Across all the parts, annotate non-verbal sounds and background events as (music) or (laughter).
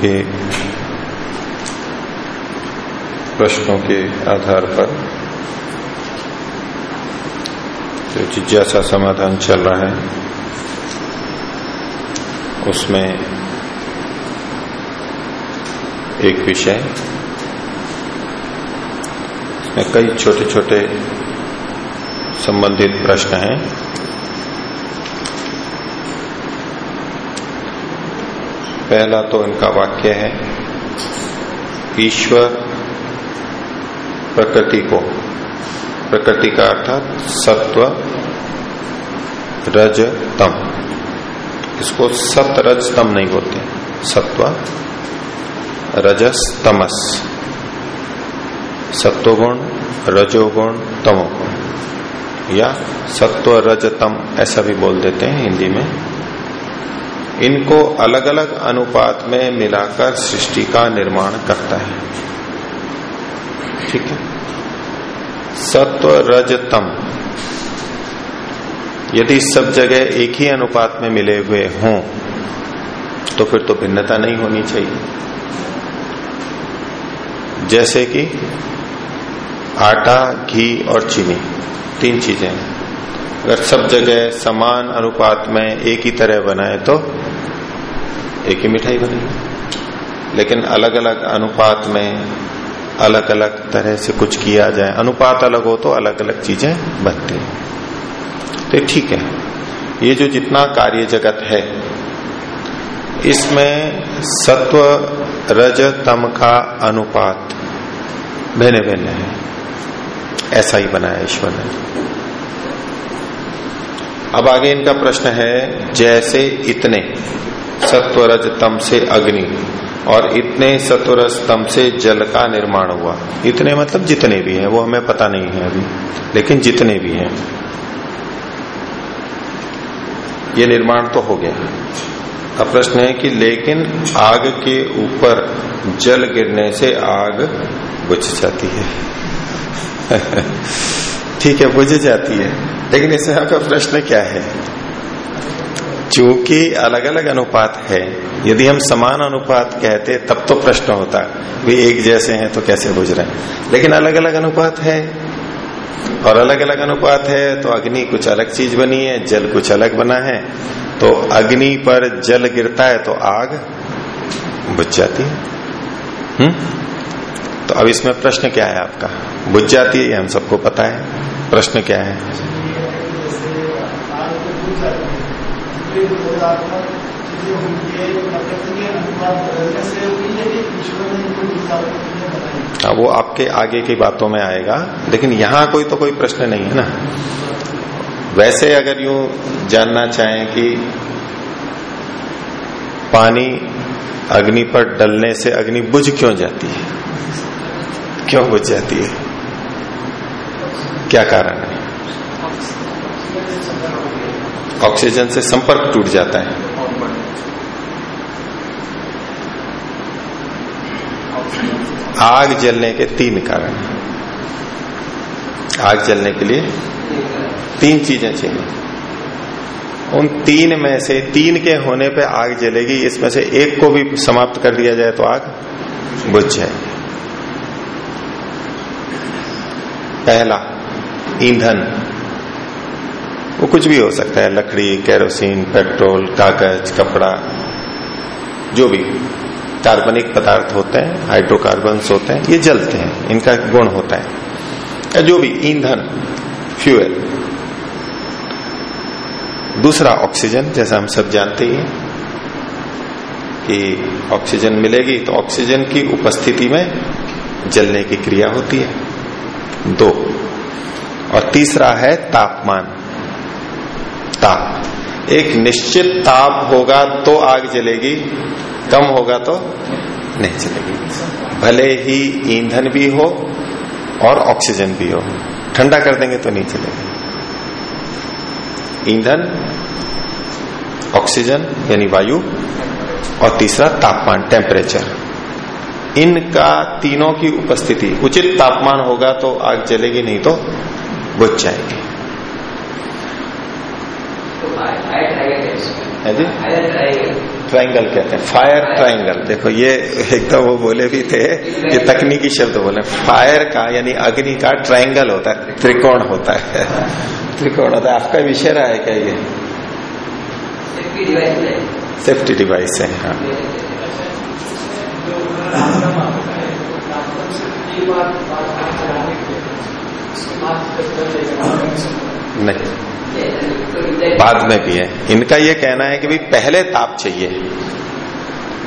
के प्रश्नों के आधार पर जो जिज्ञासा समाधान चल रहा है, उसमें एक विषय कई छोटे छोटे संबंधित प्रश्न हैं। पहला तो इनका वाक्य है, ईश्वर प्रकृति को। प्रकृति का अर्थात सत्व, रज, तम। इसको सत, रज, तम नहीं बोलते। सत्व, रजस, तमस। सत्वगुण, रजोगुण, तमोगुण। या सत्व रजतम ऐसा भी बोल देते हैं हिंदी में। इनको अलग अलग अनुपात में मिलाकर सृष्टि का निर्माण करता है। ठीक है? सत्व रजतम यदि सब जगह एक ही अनुपात में मिले हुए हों तो फिर तो भिन्नता नहीं होनी चाहिए। जैसे कि आटा, घी और चीनी, तीन चीज़ें अगर सब जगह समान अनुपात में एक ही तरह बनाए तो एक ही मिठाई बनेगी। लेकिन अलग अलग अनुपात में अलग अलग तरह से कुछ किया जाए, अनुपात अलग हो तो अलग अलग चीज़ें बनती हैं। तो ठीक है। ये जो जितना कार्य जगत है, इसमें सत्व, रज, तम का अनुपात भिन्न भिन्न है। ऐसा ही बनाया ईश्वर ने। अब आगे इनका प्रश्न है, जैसे इतने, सत्वरज तम से अग्नि, और इतने सत्वरज तम से जल का निर्माण हुआ। इतने मतलब जितने भी हैं, वो हमें पता नहीं है अभी, लेकिन जितने भी हैं। ये निर्माण तो हो गया। अब प्रश्न है कि लेकिन आग के ऊपर जल गिरने से आग बुझ जाती है। (laughs) ठीक है, बुझ जाती है। लेकिन इसमें आपका प्रश्न क्या है? चूँकि अलग अलग अनुपात है, यदि हम समान अनुपात कहते, तब तो प्रश्न होता भी एक जैसे हैं तो कैसे बुझ रहे हैं? लेकिन अलग अलग अनुपात है, और अलग अलग अनुपात है तो अग्नि कुछ अलग चीज़ बनी है, जल कुछ अलग बना है तो अग्नि पर जल गिरता है तो आग बुझ जाती है। हम्म तो अब इसमें प्रश्न क्या है आपका? बुझ जाती है हम सबको पता है। प्रश्न क्या है? हाँ वो आपके आगे की बातों में आएगा। लेकिन यहाँ कोई तो कोई प्रश्न नहीं है ना। वैसे अगर यूँ जानना चाहें कि पानी अग्नि पर डलने से अग्नि बुझ क्यों जाती है? क्यों बुझ जाती है? क्या कारण है? ऑक्सीजन से संपर्क टूट जाता है। आग जलने के तीन कारण आग जलने के लिए तीन चीज़ें चाहिए। उन तीन में से तीन के होने पे आग जलेगी, इसमें से एक को भी समाप्त कर दिया जाए तो आग बुझ जाएगी। पहला, ईंधन। वो कुछ भी हो सकता है, लकड़ी, केरोसिन, पेट्रोल, कागज़, कपड़ा, जो भी। कार्बनिक पदार्थ होते हैं हाइड्रोकार्बन होते हैं, ये जलते हैं, इनका गुण होता है। या जो भी, ईंधन, फ्यूएल। दूसरा ऑक्सीजन, जैसा हम सब जानते ही कि ऑक्सीजन मिलेगी तो ऑक्सीजन की उपस्थिति में जलने की क्रिया होती है। दो। और तीसरा है तापमान। ताप एक निश्चित ताप होगा तो आग जलेगी, कम होगा तो नहीं चलेगी भले ही ईंधन भी हो और ऑक्सीजन भी हो, ठंडा कर देंगे तो नहीं चलेगी ईंधन, ऑक्सीजन यानी वायु और तीसरा तापमान टेम्परेचर इनका तीनों की उपस्थिति, उचित तापमान होगा तो आग जलेगी, नहीं तो बुझ जाएगी। है जी? ट्राइंगल कहते हैं। फायर ट्राइंगल देखो ये एकदम वो बोले भी थे ये तकनीकी शब्द बोले। फायर का यानी अग्नि का ट्राइंगल होता है त्रिकोण होता है। त्रिकोण होता है। आपका विषय रहा है क्या ये? सेफ्टी डिवाइस है हाँ। नहीं। बाद में भी है। इनका ये कहना है कि भाई, पहले ताप चाहिए।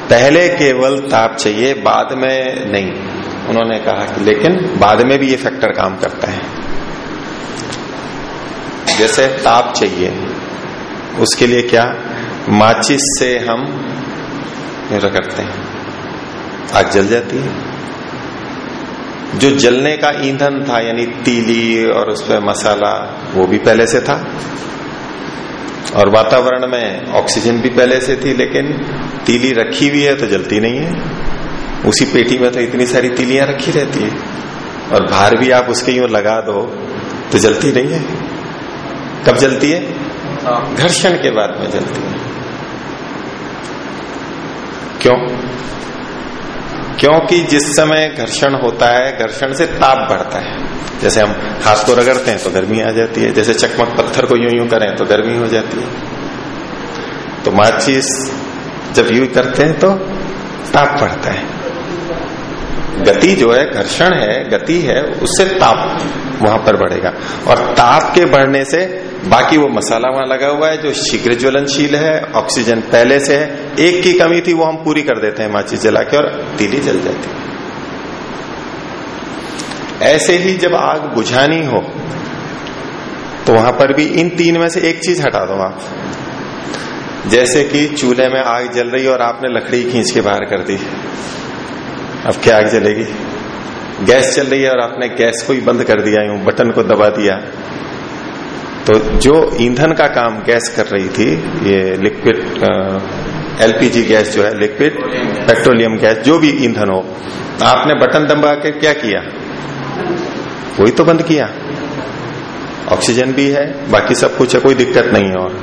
पहले केवल ताप चाहिए, बाद में नहीं। उन्होंने कहा कि लेकिन बाद में भी ये फैक्टर काम करता है। जैसे ताप चाहिए, उसके लिए क्या? माचिस से हम करते हैं। आग जल जाती है। जो जलने का ईंधन था, यानी तीली और उस पर मसाला वो भी पहले से था। और वातावरण में ऑक्सीजन भी पहले से थी, लेकिन तीली रखी हुई है तो जलती नहीं है। उसी पेटी में तो इतनी सारी तीलियाँ रखी रहती है। और बाहर भी आप उसके यूँ लगा दो तो जलती नहीं है। कब जलती है? घर्षण के बाद में जलती है। क्यों? क्योंकि जिस समय घर्षण होता है, घर्षण से ताप बढ़ता है। जैसे हम हाथ को रगड़ते हैं तो गर्मी आ जाती है। जैसे चकमक पत्थर को यूँ यूँ करें तो गर्मी हो जाती है। तो माचिस जब यूँ करते हैं तो ताप बढ़ता है। गति जो है, घर्षण है, गति है, उससे ताप वहाँ पर बढ़ेगा। और ताप के बढ़ने से बाकी वो मसाला वहाँ लगा हुआ है, जो शीघ्र ज्वलनशील है, ऑक्सीजन पहले से है, एक की कमी थी, वो हम पूरी कर देते हैं माचिस जला के और तीली जल जाती ऐसे ही जब आग बुझानी हो तो वहाँ पर भी इन तीन में से एक चीज़ हटा दो आप। जैसे कि चूल्हे में आग जल रही और आपने लकड़ी खींच के बाहर कर दी। अब क्या आग जलेगी? गैस चल रही है और आपने गैस को ही बंद कर दिया, यूँ बटन को दबा दिया। तो जो ईंधन का काम गैस कर रही थी, ये लिक्विड एलपीजी गैस जो है लिक्विड पेट्रोलियम गैस, जो भी ईंधन हो, आपने बटन दबा के क्या किया? वही तो बंद किया। ऑक्सीजन भी है, बाकी सब कुछ है, कोई दिक्कत नहीं है और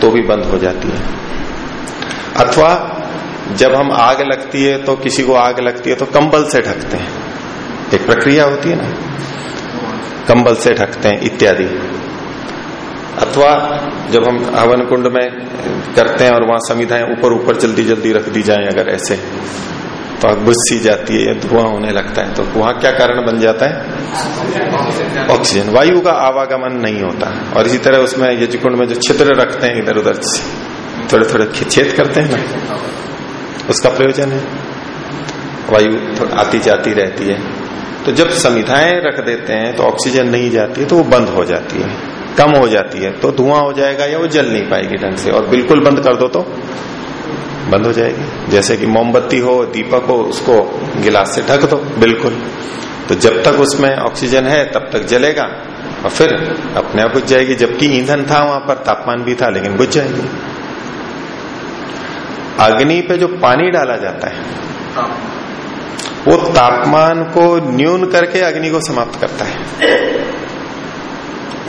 तो भी बंद हो जाती है। अथवा जब हम आग लगती है तो किसी को आग लगती है तो कंबल से ढकते हैं। एक प्रक्रिया होती है ना? कंबल से ढकते हैं, इत्यादि। अथवा जब हम हवन कुंड में करते हैं और वहाँ संविधाएँ ऊपर ऊपर जल्दी जल्दी रख दी जाए अगर ऐसे तो आग बुझ सी जाती है धुआँ होने लगता है तो वहाँ क्या कारण बन जाता है? ऑक्सीजन। वायु का आवागमन नहीं होता। और इसी तरह उसमें यजुकुंड में जो छिद्र रखते हैं इधर उधर से, थोड़े थोड़े छेद करते हैं ना, उसका प्रयोजन है। वायु आती जाती रहती है। तो जब संविधाएँ रख देते हैं तो ऑक्सीजन नहीं जाती है तो वो बंद हो जाती है। कम हो जाती है तो धुआँ हो जाएगा या वो जल नहीं पाएगी ढंग से, और बिल्कुल बंद कर दो तो बंद हो जाएगी। जैसे कि मोमबत्ती हो, दीपक हो, उसको गिलास से ढक दो, बिल्कुल। तो जब तक उसमें ऑक्सीजन है, तब तक जलेगा, और फिर अपने आप बुझ जाएगी। जबकि ईंधन था वहाँ पर, तापमान भी था, लेकिन बुझ जाएगी। अग्नि पे जो पानी डाला जाता है, वो तापमान को न्यून करके अग्नि को समाप्त करता है।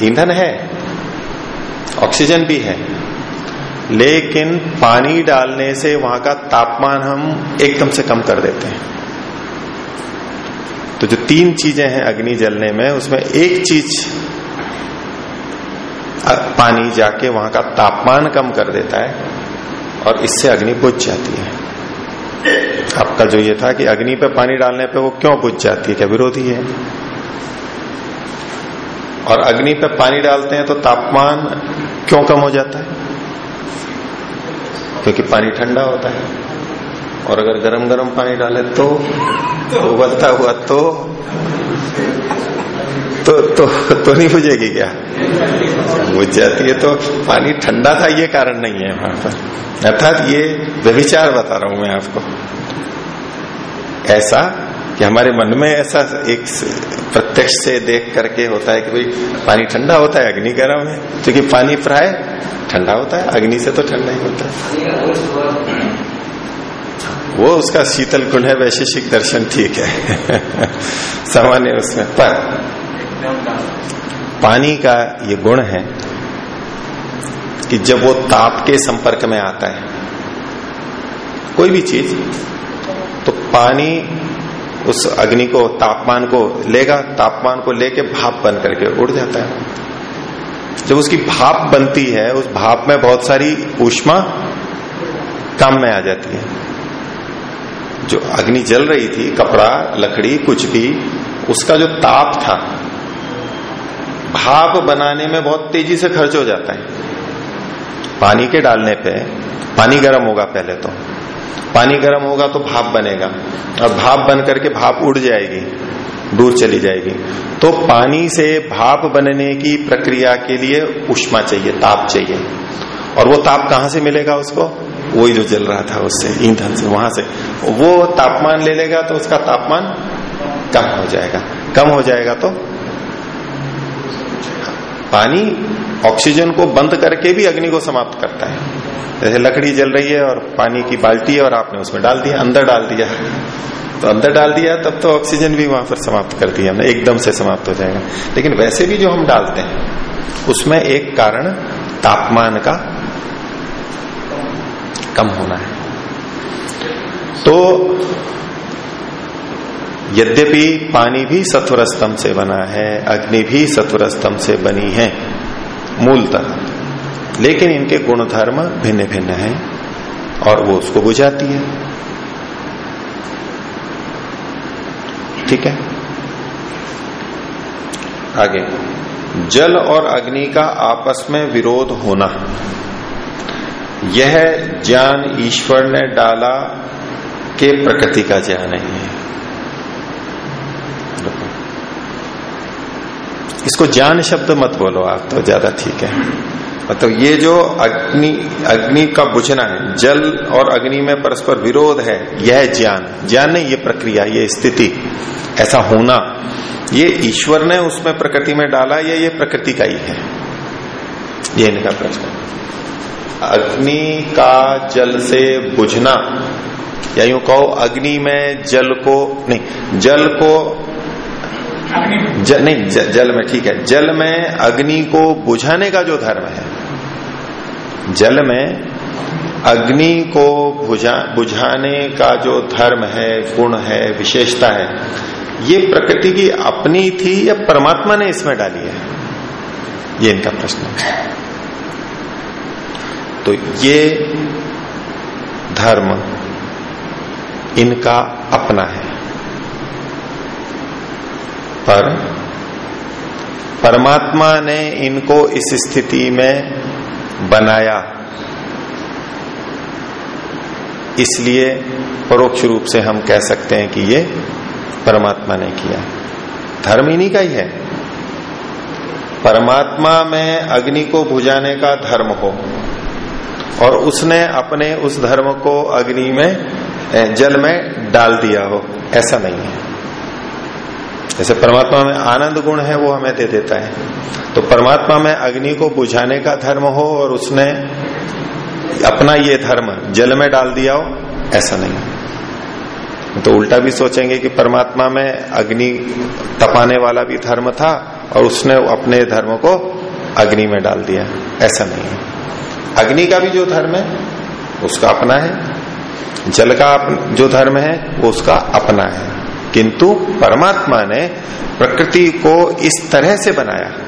ईंधन है, ऑक्सीजन भी है, लेकिन पानी डालने से वहाँ का तापमान हम एकदम से कम कर देते हैं। तो जो तीन चीज़ें हैं अग्नि जलने में, उसमें एक चीज़ पानी जाके वहाँ का तापमान कम कर देता है, और इससे अग्नि बुझ जाती है। आपका जो ये था कि अग्नि पे पानी डालने पे वो क्यों बुझ जाती है? क्या विरोधी है? और अग्नि पे पानी डालते हैं तो तापमान क्यों कम हो जाता है? क्योंकि पानी ठंडा होता है। और अगर गरम गरम पानी डाले तो उबलता हुआ तो तो तो तो नहीं बुझेगी क्या? बुझ जाती है तो पानी ठंडा था, ये कारण नहीं है वहाँ पर। अर्थात ये व्यविचार बता रहा हूँ मैं आपको। ऐसा कि हमारे मन में ऐसा एक प्रत्यक्ष से देख करके होता है कि भाई पानी ठंडा होता है अग्नि गर्म है। क्योंकि पानी प्राय ठंडा होता है अग्नि से तो ठंडा ही होता है। वो उसका शीतल गुण है वैशेषिक दर्शन ठीक है। (laughs) सामान्य उसमें। पर पानी का ये गुण है कि जब वो ताप के संपर्क में आता है कोई भी चीज़ तो पानी उस अग्नि को, तापमान को लेगा, तापमान को लेके भाप बन करके उड़ जाता है। जब उसकी भाप बनती है, उस भाप में बहुत सारी ऊष्मा काम में आ जाती है। जो अग्नि जल रही थी, कपड़ा, लकड़ी, कुछ भी, उसका जो ताप था, भाप बनाने में बहुत तेज़ी से खर्च हो जाता है। पानी के डालने पे, पानी गर्म होगा पहले तो। पानी गर्म होगा तो भाप बनेगा। और भाप बन करके भाप उड़ जाएगी, दूर चली जाएगी। तो पानी से भाप बनने की प्रक्रिया के लिए उष्मा चाहिए, ताप चाहिए। और वो ताप कहाँ से मिलेगा उसको? वही जो जल रहा था उससे, ईंधन से, वहाँ से। वो तापमान ले लेगा तो उसका तापमान कम हो जाएगा। कम हो जाएगा तो पानी ऑक्सीजन को बंद करके भी अग्नि को समाप्त करता है। जैसे लकड़ी जल रही है और पानी की बाल्टी है और आपने उसमें डाल दिया, अंदर डाल दिया। तो अंदर डाल दिया, तब तो ऑक्सीजन भी वहाँ पर समाप्त कर दिया हमने, एकदम से समाप्त हो जाएगा। लेकिन वैसे भी जो हम डालते हैं, उसमें एक कारण तापमान का कम होना है। तो यद्यपि पानी भी सत्वर स्तंभ से बना है, अग्नि भी सत्वर स्तंभ से बनी है, मूलतः लेकिन इनके गुणधर्म भिन्न भिन्न हैं और वो उसको बुझाती है। ठीक है? आगे। जल और अग्नि का आपस में विरोध होना। यह ज्ञान ईश्वर ने डाला के प्रकृति का ज्ञान है। इसको ज्ञान शब्द मत बोलो, आप तो ज़्यादा ठीक है। मतलब ये जो अग्नि अग्नि का बुझना है, जल और अग्नि में परस्पर विरोध है, यह ज्ञान ज्ञान नहीं, ये प्रक्रिया, ये स्थिति, ऐसा होना, ये ईश्वर ने उसमें प्रकृति में डाला या ये प्रकृति का ही है? ये इनका प्रश्न अग्नि का जल से बुझना, या यूँ कहो, अग्नि में जल को, नहीं, जल को जल नहीं ज, जल में ठीक है। जल में अग्नि को बुझाने का जो धर्म है जल में अग्नि को बुझा बुझाने का जो धर्म है गुण है विशेषता है ये प्रकृति की अपनी थी या परमात्मा ने इसमें डाली है? ये इनका प्रश्न है। तो ये धर्म इनका अपना है। पर परमात्मा ने इनको इस स्थिति में बनाया। इसलिए परोक्ष रूप से हम कह सकते हैं कि ये परमात्मा ने किया। धर्म इन्हीं का ही है। परमात्मा में अग्नि को बुझाने का धर्म हो और उसने अपने उस धर्म को अग्नि में जल में डाल दिया हो, ऐसा नहीं है। जैसे परमात्मा में आनंद गुण है, वो हमें दे देता है। तो परमात्मा में अग्नि को बुझाने का धर्म हो और उसने अपना ये धर्म जल में डाल दिया हो, ऐसा नहीं। तो उल्टा भी सोचेंगे कि परमात्मा में अग्नि तपाने वाला भी धर्म था और उसने अपने धर्म को अग्नि में डाल दिया। ऐसा नहीं है। अग्नि का भी जो धर्म है, उसका अपना है। जल का जो धर्म है, वो उसका अपना है। किंतु परमात्मा ने प्रकृति को इस तरह से बनाया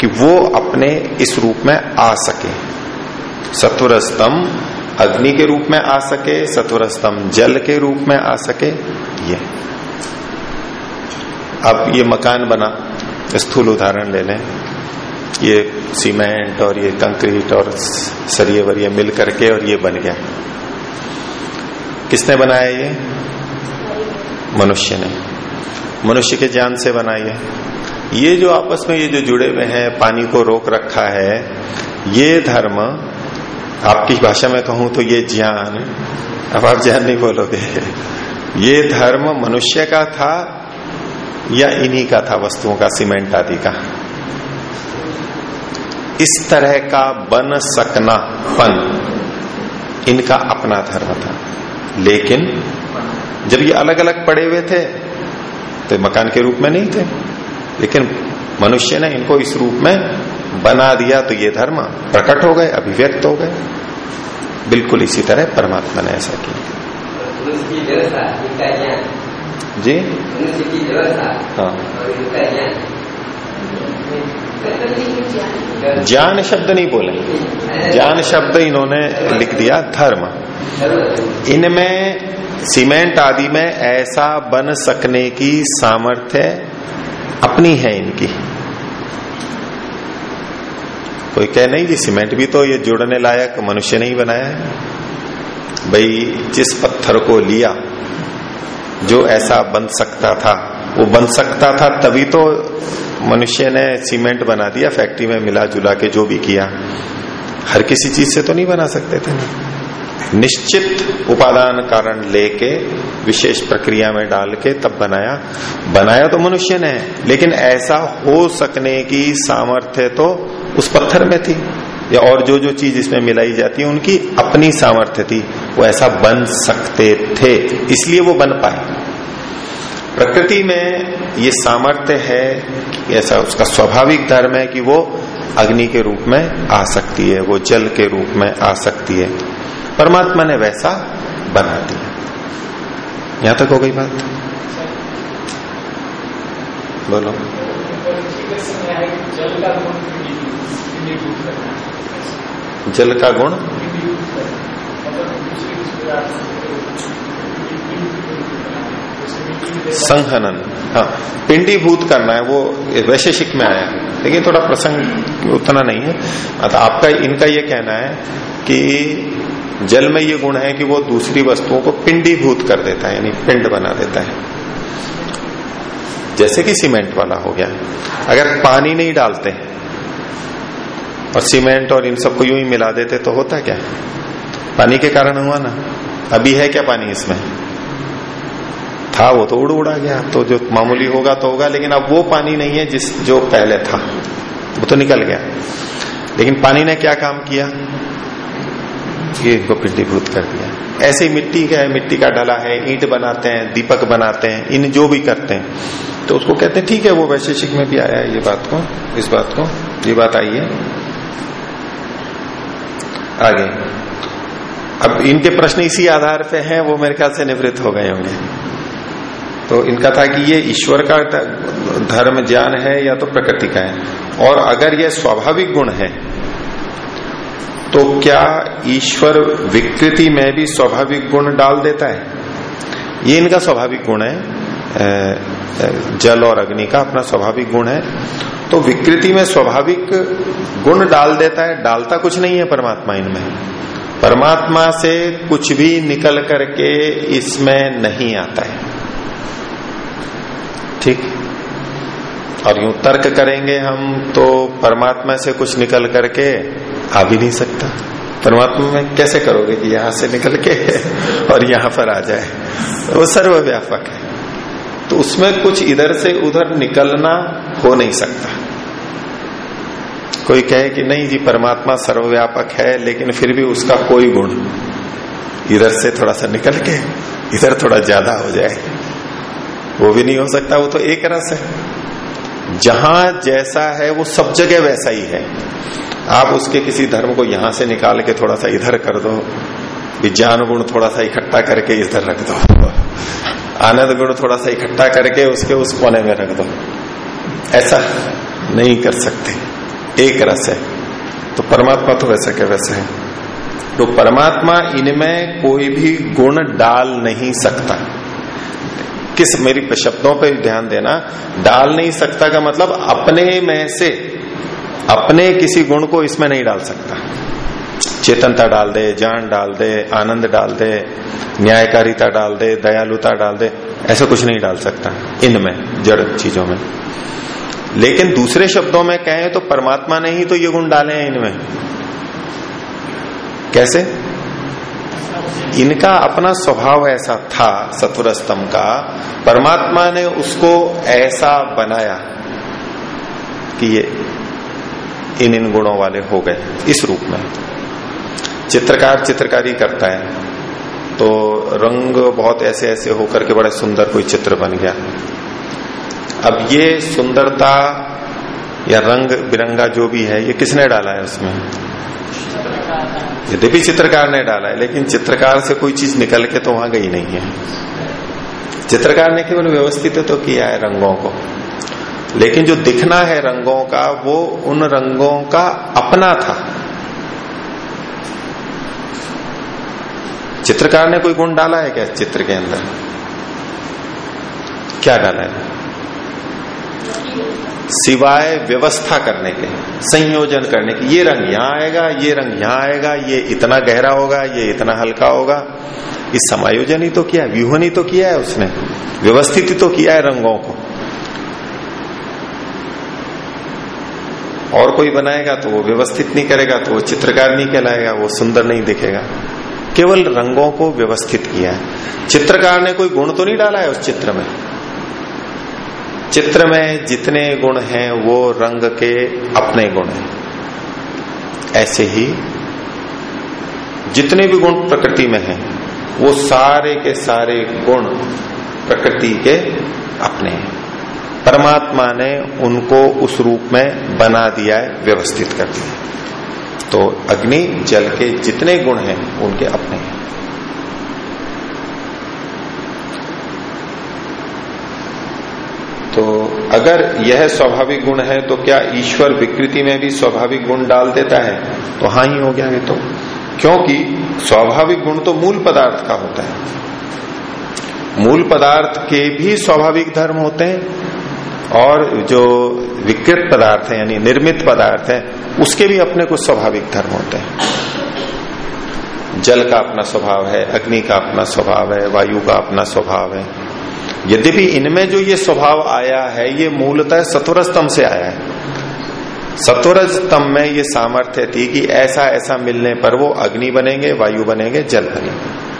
कि वो अपने इस रूप में आ सके। सत्वर स्तंभ अग्नि के रूप में आ सके सत्वर जल के रूप में आ सके, ये। अब ये मकान बना, स्थूल उदाहरण ले लें। ये सीमेंट और ये कंक्रीट और सरिये वरिये मिल करके और ये बन गया। किसने बनाया ये? मनुष्य ने। मनुष्य के ज्ञान से बनाई है। ये जो आपस में ये जो जुड़े हुए हैं, पानी को रोक रखा है, ये धर्म, आपकी भाषा में कहूँ तो ये ज्ञान, अब आप ज्ञान नहीं बोलोगे। ये धर्म मनुष्य का था या इन्हीं का था, वस्तुओं का, सीमेंट आदि का? इस तरह का बन सकना पन इनका अपना धर्म था। लेकिन जब ये अलग अलग पड़े हुए थे तो मकान के रूप में नहीं थे। लेकिन मनुष्य ने इनको इस रूप में बना दिया तो ये धर्म प्रकट हो गए, अभिव्यक्त हो गए। बिल्कुल इसी तरह परमात्मा ने ऐसा किया। जी? हाँ। ज्ञान शब्द नहीं बोले। ज्ञान शब्द इन्होंने लिख दिया, धर्म। इनमें सीमेंट आदि में ऐसा बन सकने की सामर्थ्य अपनी है इनकी। कोई कह नहीं जी सीमेंट भी तो ये जुड़ने लायक मनुष्य ने ही बनाया है। भाई, जिस पत्थर को लिया, जो ऐसा बन सकता था, वो बन सकता था, तभी तो मनुष्य ने सीमेंट बना दिया, फैक्ट्री में मिला जुला के जो भी किया। हर किसी चीज़ से तो नहीं बना सकते थे। निश्चित उपादान कारण लेके, विशेष प्रक्रिया में डाल के तब बनाया। बनाया तो मनुष्य ने, लेकिन ऐसा हो सकने की सामर्थ्य तो उस पत्थर में थी, या और जो जो चीज़ इसमें मिलाई जाती है, उनकी अपनी सामर्थ्य थी। वो ऐसा बन सकते थे, इसलिए वो बन पाए। प्रकृति में ये सामर्थ्य है, ऐसा उसका स्वाभाविक धर्म है कि वो अग्नि के रूप में आ सकती है, वो जल के रूप में आ सकती है। परमात्मा ने वैसा बना दिया। यहाँ तक हो गई बात? बोलो। जल का गुण? संहनन। हाँ पिंडीभूत करना है, वो वैशेषिक में आया। लेकिन थोड़ा प्रसंग उतना नहीं है। अतः आपका, इनका ये कहना है कि जल में ये गुण है कि वो दूसरी वस्तुओं को पिंडीभूत कर देता है, यानी पिंड बना देता है। जैसे कि सीमेंट वाला हो गया। अगर पानी नहीं डालते और सीमेंट और इन सबको यूँ ही मिला देते तो होता क्या? पानी के कारण हुआ ना। अभी है क्या पानी इसमें? था वो तो उड़ उड़ा गया तो जो मामूली होगा तो होगा, लेकिन अब वो पानी नहीं है जिस जो पहले था। वो तो निकल गया। लेकिन पानी ने क्या काम किया? ये इनको पिंडीभूत कर दिया। ऐसे ही मिट्टी का है, मिट्टी का डला है, ईंट बनाते हैं, दीपक बनाते हैं, इन जो भी करते हैं। तो उसको कहते हैं, ठीक है, वो वैशेषिक में भी आया है ये बात को, इस बात को। ये बात आई है। आगे। अब इनके प्रश्न इसी आधार पे हैं, वो मेरे ख्याल से निवृत्त हो गए होंगे। तो इनका था कि ये ईश्वर का धर्म ज्ञान है या तो प्रकृति का है? और अगर ये स्वाभाविक गुण है तो क्या ईश्वर विकृति में भी स्वाभाविक गुण डाल देता है? ये इनका स्वाभाविक गुण है। जल और अग्नि का अपना स्वाभाविक गुण है। तो विकृति में स्वाभाविक गुण डाल देता है। डालता कुछ नहीं है परमात्मा इनमें। परमात्मा से कुछ भी निकल करके इसमें नहीं आता है। ठीक? और यूँ तर्क करेंगे हम तो परमात्मा से कुछ निकल करके आ भी नहीं सकता। परमात्मा में कैसे करोगे कि यहाँ से निकल के (laughs) और यहाँ पर आ जाए? वो सर्वव्यापक है। तो उसमें कुछ इधर से उधर निकलना हो नहीं सकता। कोई कहे कि नहीं जी, परमात्मा सर्वव्यापक है, लेकिन फिर भी उसका कोई गुण इधर से थोड़ा सा निकल के, इधर थोड़ा ज़्यादा हो जाए, वो भी नहीं हो सकता। वो तो एक रस है। जहाँ जैसा है वो सब जगह वैसा ही है। आप उसके किसी धर्म को यहाँ से निकाल के थोड़ा सा इधर कर दो, विज्ञान गुण थोड़ा सा इकट्ठा करके इधर रख दो। आनंद गुण थोड़ा सा इकट्ठा करके उसके उस कोने में रख दो। ऐसा नहीं कर सकते। एक रस है। तो परमात्मा तो वैसा क्या वैसा है। तो परमात्मा इनमें कोई भी गुण डाल नहीं सकता। किस मेरी शब्दों पे ध्यान देना, डाल नहीं सकता का मतलब अपने में से, अपने किसी गुण को इसमें नहीं डाल सकता। चेतनता डाल दे, जान डाल दे, आनंद डाल दे, न्यायकारिता डाल दे, दयालुता डाल दे, ऐसा कुछ नहीं डाल सकता इनमें जड़ चीज़ों में। लेकिन दूसरे शब्दों में कहें तो परमात्मा ने ही तो ये गुण डाले हैं इनमें। कैसे? इनका अपना स्वभाव ऐसा था सत्वर स्तंभ का, परमात्मा ने उसको ऐसा बनाया कि ये इन इन गुणों वाले हो गए इस रूप में। चित्रकार चित्रकारी करता है। तो रंग बहुत ऐसे ऐसे होकर के बड़े सुंदर कोई चित्र बन गया। अब ये सुंदरता या रंग बिरंगा जो भी है, ये किसने डाला है उसमें? यद्यपि चित्रकार ने डाला है, लेकिन चित्रकार से कोई चीज़ निकल के तो वहाँ गई नहीं है। चित्रकार ने केवल व्यवस्थित तो किया है रंगों को। लेकिन जो दिखना है रंगों का, वो उन रंगों का अपना था। चित्रकार ने कोई गुण डाला है क्या चित्र के अंदर? क्या डाला है? सिवाय व्यवस्था करने के, संयोजन करने के। ये रंग यहाँ आएगा, ये रंग यहाँ आएगा, ये इतना गहरा होगा, ये इतना हल्का होगा। इस समायोजन ही तो किया है व्यूहन ही तो किया है उसने। व्यवस्थित ही तो किया है रंगों को। और कोई बनाएगा तो वो व्यवस्थित नहीं करेगा तो वो चित्रकार नहीं कहलाएगा, वो सुंदर नहीं दिखेगा। केवल रंगों को व्यवस्थित किया है। चित्रकार ने कोई गुण तो नहीं डाला है उस चित्र में। चित्र में जितने गुण हैं, वो रंग के अपने गुण हैं। ऐसे ही, जितने भी गुण प्रकृति में हैं, वो सारे के सारे गुण प्रकृति के अपने हैं। परमात्मा ने उनको उस रूप में बना दिया है, व्यवस्थित कर दिया तो अग्नि, जल के जितने गुण हैं, उनके अपने हैं। तो अगर यह स्वाभाविक गुण है तो क्या ईश्वर विकृति में भी स्वाभाविक गुण डाल देता है? तो हाँ ही हो गया ये तो। क्योंकि स्वाभाविक गुण तो मूल पदार्थ का होता है। मूल पदार्थ के भी स्वाभाविक धर्म होते हैं, और जो विकृत पदार्थ है, यानी निर्मित पदार्थ है, उसके भी अपने कुछ स्वाभाविक धर्म होते हैं। जल का अपना स्वभाव है, अग्नि का अपना स्वभाव है, वायु का अपना स्वभाव है। यद्यपि इनमें जो ये स्वभाव आया है ये मूलतः सत्वर स्तंभ से आया है। सत्वर में ये सामर्थ्य थी कि ऐसा ऐसा मिलने पर वो अग्नि बनेंगे वायु बनेंगे जल बनेंगे।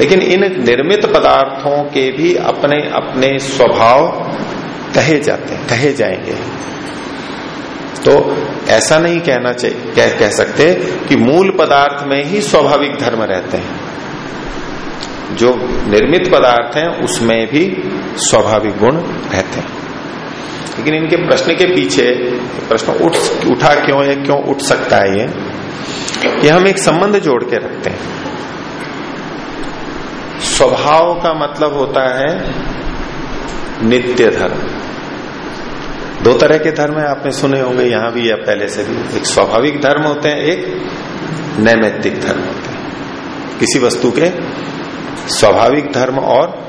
लेकिन इन निर्मित पदार्थों के भी अपने अपने स्वभाव कहे जाते हैं कहे जाएँगे। तो ऐसा नहीं कहना चाहिए कह, कह सकते कि मूल पदार्थ में ही स्वाभाविक धर्म रहते हैं। जो निर्मित पदार्थ हैं, उसमें भी स्वाभाविक गुण रहते हैं। लेकिन इनके प्रश्न के पीछे, प्रश्न उठ, उठा क्यों है, क्यों उठ सकता है ये? ये हम एक संबंध जोड़ के रखते हैं। स्वभाव का मतलब होता है नित्य धर्म। दो तरह के धर्म है, आपने सुने होंगे, यहाँ भी या पहले से भी। एक स्वाभाविक धर्म होते हैं, एक नैमित्तिक धर्म होते हैं। किसी वस्तु के स्वाभाविक धर्म और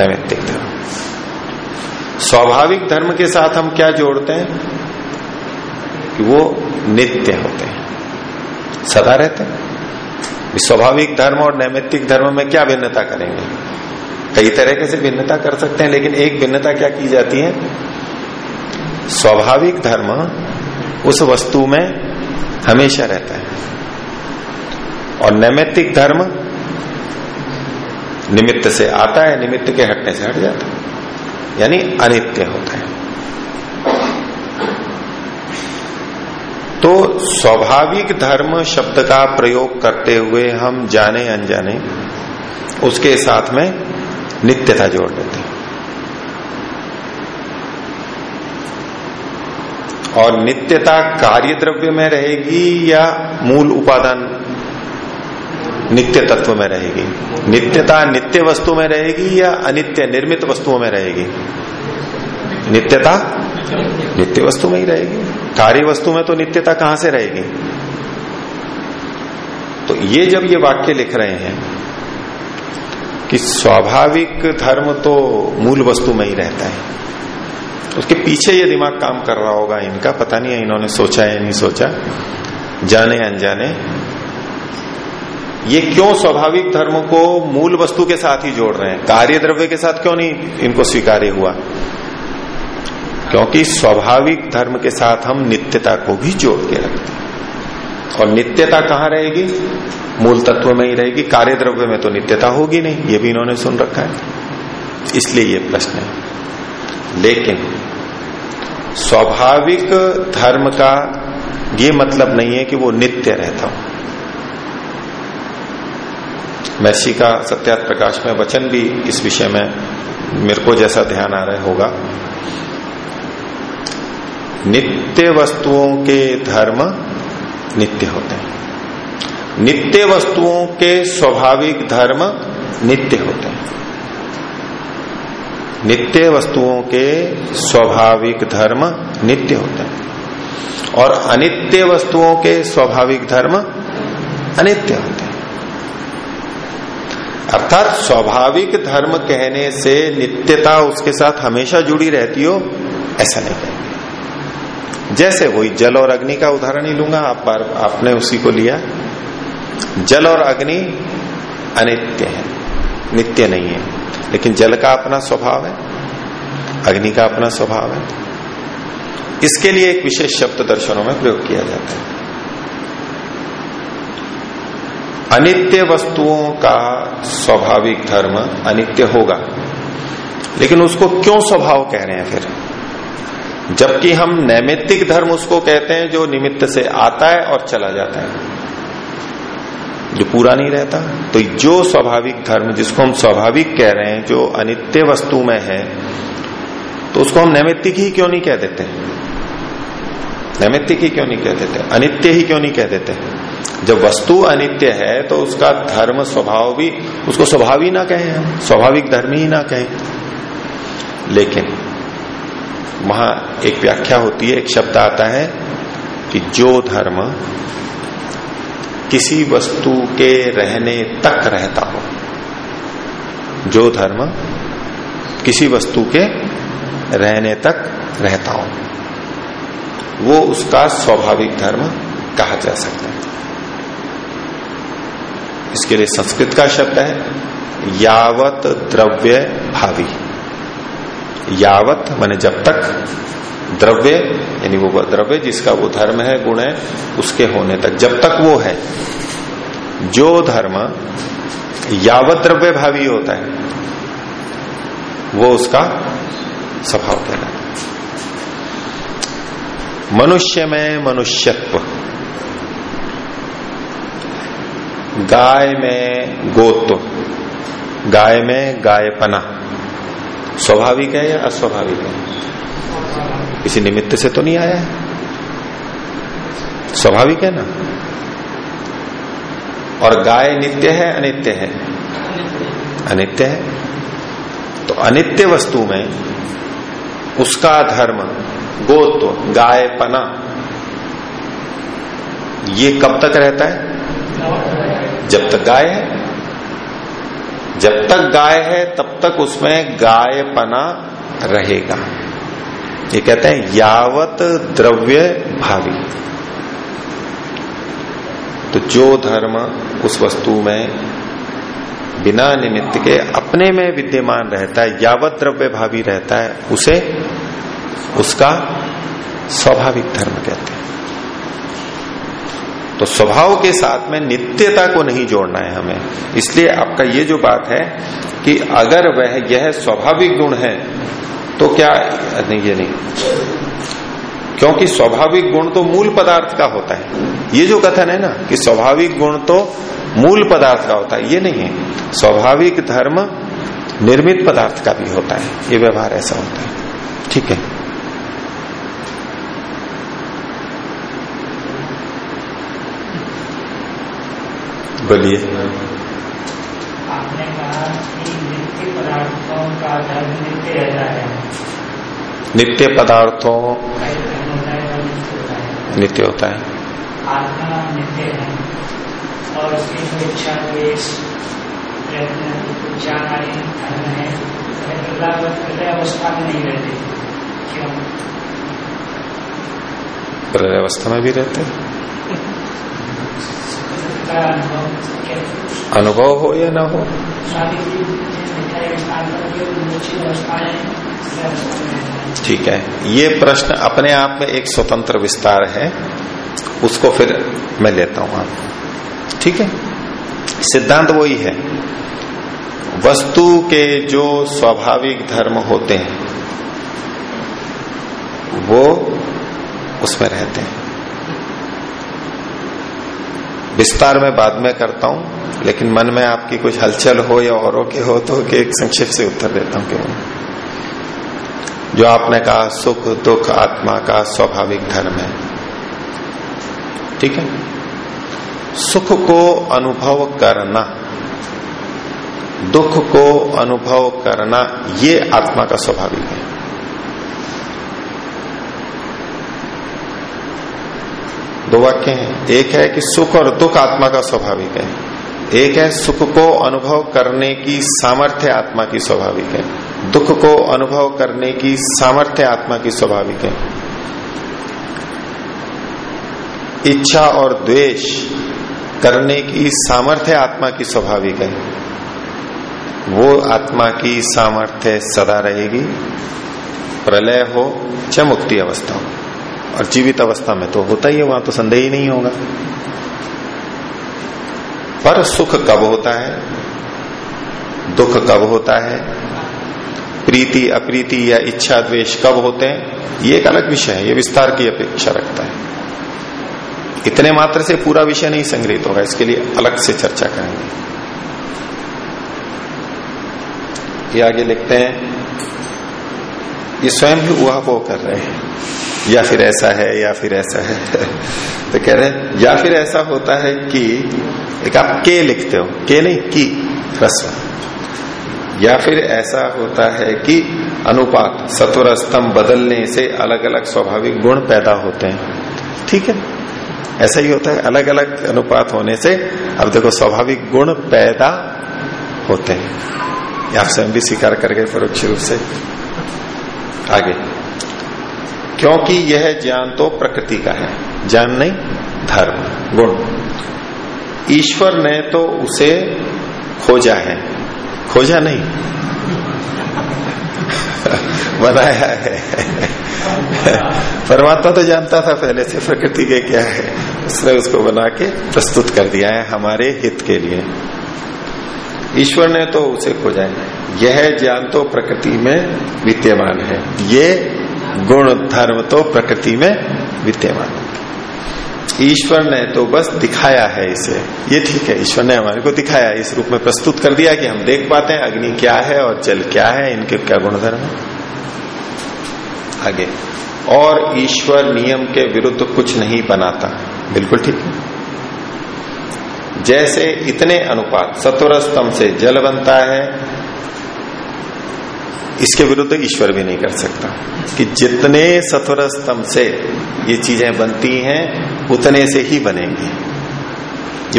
नैमित्तिक धर्म। स्वाभाविक धर्म के साथ हम क्या जोड़ते हैं? कि वो नित्य होते हैं। सदा रहते हैं। स्वाभाविक धर्म और नैमित्तिक धर्म में क्या भिन्नता करेंगे? कई तरह से भिन्नता कर सकते हैं, लेकिन एक भिन्नता क्या की जाती है? स्वाभाविक धर्म उस वस्तु में हमेशा रहता है। और नैमित्तिक धर्म निमित्त से आता है, निमित्त के हटने से हट जाता है। यानी अनित्य होता है। तो स्वाभाविक धर्म शब्द का प्रयोग करते हुए हम जाने अनजाने उसके साथ में नित्यता जोड़ देते हैं। और नित्यता कार्य द्रव्य में रहेगी या मूल उपादान नित्य तत्व में रहेगी। नित्यता नित्य वस्तु में रहेगी या अनित्य निर्मित वस्तुओं में रहेगी? नित्यता नित्य वस्तु में ही रहेगी। कार्य वस्तु में तो नित्यता कहाँ से रहेगी? तो ये जब ये वाक्य लिख रहे हैं कि स्वाभाविक धर्म तो मूल वस्तु में ही रहता है। उसके पीछे ये दिमाग काम कर रहा होगा इनका। पता नहीं है इन्होंने सोचा या नहीं सोचा। जाने अनजाने ये क्यों स्वाभाविक धर्म को मूल वस्तु के साथ ही जोड़ रहे हैं? कार्य द्रव्य के साथ क्यों नहीं इनको स्वीकार्य हुआ? क्योंकि स्वाभाविक धर्म के साथ हम नित्यता को भी जोड़ के रखते हैं। और नित्यता कहाँ रहेगी? मूल तत्व में ही रहेगी। कार्य द्रव्य में तो नित्यता होगी नहीं, ये भी इन्होंने सुन रखा है। इसलिए ये प्रश्न है। लेकिन स्वाभाविक धर्म का ये मतलब नहीं है कि वो नित्य रहता हो। मैसी का सत्यात प्रकाश में वचन भी इस विषय में मेरे को जैसा ध्यान आ रहा होगा। नित्य वस्तुओं के धर्म नित्य होते हैं। नित्य वस्तुओं के स्वाभाविक धर्म नित्य होते हैं। नित्य वस्तुओं के स्वाभाविक धर्म नित्य होते हैं। और अनित्य वस्तुओं के स्वाभाविक धर्म अनित्य होते हैं। अर्थात स्वाभाविक धर्म कहने से नित्यता उसके साथ हमेशा जुड़ी रहती हो, ऐसा नहीं कहेंगे जैसे वही जल और अग्नि का उदाहरण ही लूँगा, आप बार, आपने उसी को लिया। जल और अग्नि अनित्य है, नित्य नहीं है, लेकिन जल का अपना स्वभाव है, अग्नि का अपना स्वभाव है। इसके लिए एक विशेष शब्द दर्शनों में प्रयोग किया जाता है। अनित्य वस्तुओं का स्वाभाविक धर्म अनित्य होगा। लेकिन उसको क्यों स्वभाव कह रहे हैं फिर? जबकि हम नैमित्तिक धर्म उसको कहते हैं जो निमित्त से आता है और चला जाता है। जो पूरा नहीं रहता। तो जो स्वाभाविक धर्म जिसको हम स्वाभाविक कह रहे हैं, जो अनित्य वस्तु में है तो उसको हम नैमित्तिक ही क्यों नहीं कह देते? नैमित्तिक ही क्यों नहीं कह देते? अनित्य ही क्यों नहीं कह देते? जब वस्तु अनित्य है तो उसका धर्म स्वभाव भी, उसको स्वभाव ही ना कहें हम, स्वाभाविक धर्म ही ना कहें। लेकिन, वहाँ एक व्याख्या होती है, एक शब्द आता है कि जो धर्म किसी वस्तु के रहने तक रहता हो, जो धर्म किसी वस्तु के रहने तक रहता हो, वो उसका स्वाभाविक धर्म कहा जा सकता है। इसके लिए संस्कृत का शब्द है, यावत द्रव्य भावी। यावत माने जब तक द्रव्य, यानी वो द्रव्य जिसका वो धर्म है, गुण है, उसके होने तक जब तक वो है। जो धर्म यावत द्रव्य भावी होता है, वो उसका स्वभाव कहलाता है। मनुष्य में मनुष्यत्व। गाय में गोत्व गाय में गायपना। स्वाभाविक है या अस्वाभाविक है? किसी निमित्त से तो नहीं आया है। स्वाभाविक है ना? और गाय नित्य है, अनित्य है? अनित्य है। तो अनित्य वस्तु में उसका धर्म गोत्व गायपना, ये कब तक रहता है? जब तक गाय है। जब तक गाय है, तब तक उसमें गायपना रहेगा। ये कहते हैं, यावत द्रव्य भावी। तो जो धर्म उस वस्तु में बिना निमित्त के अपने में विद्यमान रहता है, यावत द्रव्य भावी रहता है, उसे उसका स्वाभाविक धर्म कहते हैं। तो स्वभाव के साथ में नित्यता को नहीं जोड़ना है हमें। इसलिए आपका ये जो बात है कि अगर वह यह स्वाभाविक गुण है तो क्या, नहीं, ये नहीं। क्योंकि स्वाभाविक गुण तो मूल पदार्थ का होता है। ये जो कथन है ना कि स्वाभाविक गुण तो मूल पदार्थ का होता है, ये नहीं है। स्वाभाविक धर्म निर्मित पदार्थ का भी होता है। ये व्यवहार ऐसा होता है। ठीक है? बोलिए। आपने कहा कि नित्य पदार्थों का धर्म नित्य रहता है। नित्य पदार्थों नित्य होता है। आत्मा नित्य है और उसकी इच्छा प्रयत्न धर्म है। अवस्था में नहीं रहते। क्यों? प्रलय अवस्था में भी रहते। का (laughs) अनुभव हो या ना हो। ठीक है। ये प्रश्न अपने आप में एक स्वतंत्र विस्तार है। उसको फिर मैं लेता हूँ आप ठीक है? सिद्धांत वही है। वस्तु के जो स्वाभाविक धर्म होते हैं, वो उसमें रहते हैं। विस्तार में बाद में करता हूँ, लेकिन मन में आपकी कुछ हलचल हो या औरों के हो तो कि एक संक्षिप्त से उत्तर देता हूँ केवल जो आपने कहा, सुख, दुख, आत्मा का स्वाभाविक धर्म है। ठीक है? सुख को अनुभव करना, दुख को अनुभव करना, ये आत्मा का स्वाभाविक है। दो वाक्य हैं। एक है कि सुख और दुख आत्मा का स्वाभाविक है। एक है सुख को अनुभव करने की सामर्थ्य आत्मा की स्वाभाविक है। दुख को अनुभव करने की सामर्थ्य आत्मा की स्वाभाविक है। इच्छा और द्वेष करने की सामर्थ्य आत्मा की स्वाभाविक है। वो आत्मा की सामर्थ्य सदा रहेगी। प्रलय हो चाहे मुक्ति अवस्था हो। और जीवित अवस्था में तो होता ही है, वहाँ तो संदेह ही नहीं होगा। पर सुख कब होता है? दुख कब होता है? प्रीति, अप्रीति या इच्छा, द्वेष कब होते हैं? ये एक अलग विषय है, ये विस्तार की अपेक्षा रखता है। इतने मात्र से पूरा विषय नहीं संग्रहित होगा, इसके लिए अलग से चर्चा करेंगे। ये आगे लिखते हैं ये स्वयं ही वह वो कर रहे हैं। या फिर ऐसा है, या फिर ऐसा है। (laughs) तो कह रहे या फिर ऐसा होता है कि, एक आप के लिखते हो, के नहीं, की, ह्रस्व। या फिर ऐसा होता है कि अनुपात सत्वर स्तंभ बदलने से अलग अलग स्वाभाविक गुण पैदा होते हैं। ठीक है? ऐसा ही होता है अलग अलग अनुपात होने से अब देखो स्वाभाविक गुण पैदा होते हैं। आप स्वयं भी स्वीकार कर गए परोक्ष रूप से। आगे। क्योंकि यह ज्ञान तो प्रकृति का है, ज्ञान नहीं, धर्म, गुण। ईश्वर ने तो उसे खोजा है। खोजा नहीं। (laughs) बनाया है। (laughs) परमात्मा तो जानता था पहले से, प्रकृति के क्या है। उसने उसको बना के प्रस्तुत कर दिया है हमारे हित के लिए। ईश्वर ने तो उसे खोजा है। यह ज्ञान तो प्रकृति में विद्यमान है। ये गुण धर्म तो प्रकृति में विद्यमान है। ईश्वर ने तो बस दिखाया है इसे। ये ठीक है, ईश्वर ने हमारे को दिखाया इस रूप में प्रस्तुत कर दिया कि हम देख पाते हैं अग्नि क्या है और जल क्या है, इनके क्या गुणधर्म है। आगे, और ईश्वर नियम के विरुद्ध कुछ नहीं बनाता। बिल्कुल ठीक है। जैसे इतने अनुपात सत्वर स्तंभ से जल बनता है इसके विरुद्ध ईश्वर भी नहीं कर सकता। कि जितने सत्वर स्तंभ से ये चीज़ें बनती हैं, उतने से ही बनेंगी।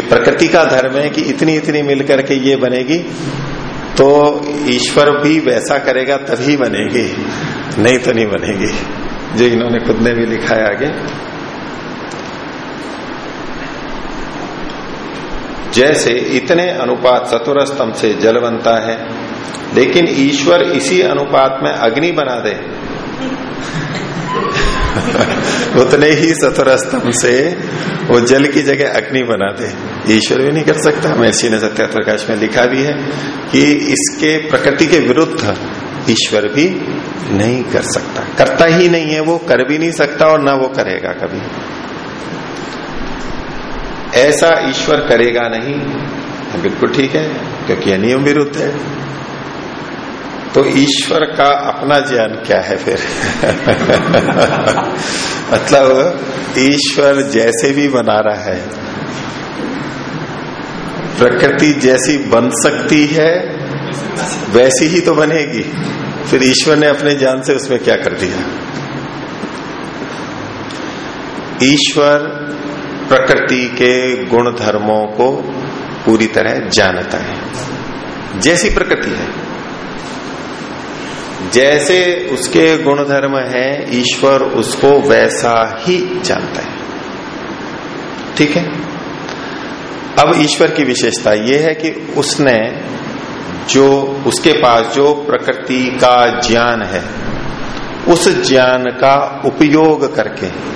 ये प्रकृति का धर्म है कि इतनी इतनी मिलकर के ये बनेगी तो ईश्वर भी वैसा करेगा, तभी बनेगी। नहीं तो नहीं बनेगी। जो इन्होंने खुद ने भी लिखा है आगे। जैसे इतने अनुपात चतुर स्तंभ से जल बनता है लेकिन ईश्वर इसी अनुपात में अग्नि बना दे। (laughs) उतने ही सतुर स्तंभ से वो जल की जगह अग्नि बना दे। ईश्वर भी नहीं कर सकता। महर्षि ने सत्या प्रकाश में लिखा भी है कि इसके प्रकृति के विरुद्ध ईश्वर भी नहीं कर सकता। करता ही नहीं है वो, कर भी नहीं सकता और ना वो करेगा कभी। ऐसा ईश्वर करेगा नहीं। बिल्कुल ठीक है, क्योंकि यह नियम विरुद्ध है। तो ईश्वर का अपना ज्ञान क्या है फिर? (laughs) मतलब ईश्वर जैसे भी बना रहा है, प्रकृति जैसी बन सकती है, वैसी ही तो बनेगी। फिर ईश्वर ने अपने ज्ञान से उसमें क्या कर दिया? ईश्वर प्रकृति के गुण धर्मों को पूरी तरह जानता है। जैसी प्रकृति है। जैसे उसके गुण धर्म है, ईश्वर उसको वैसा ही जानता है। ठीक है? अब ईश्वर की विशेषता यह है कि उसने जो, उसके पास जो प्रकृति का ज्ञान है, उस ज्ञान का उपयोग करके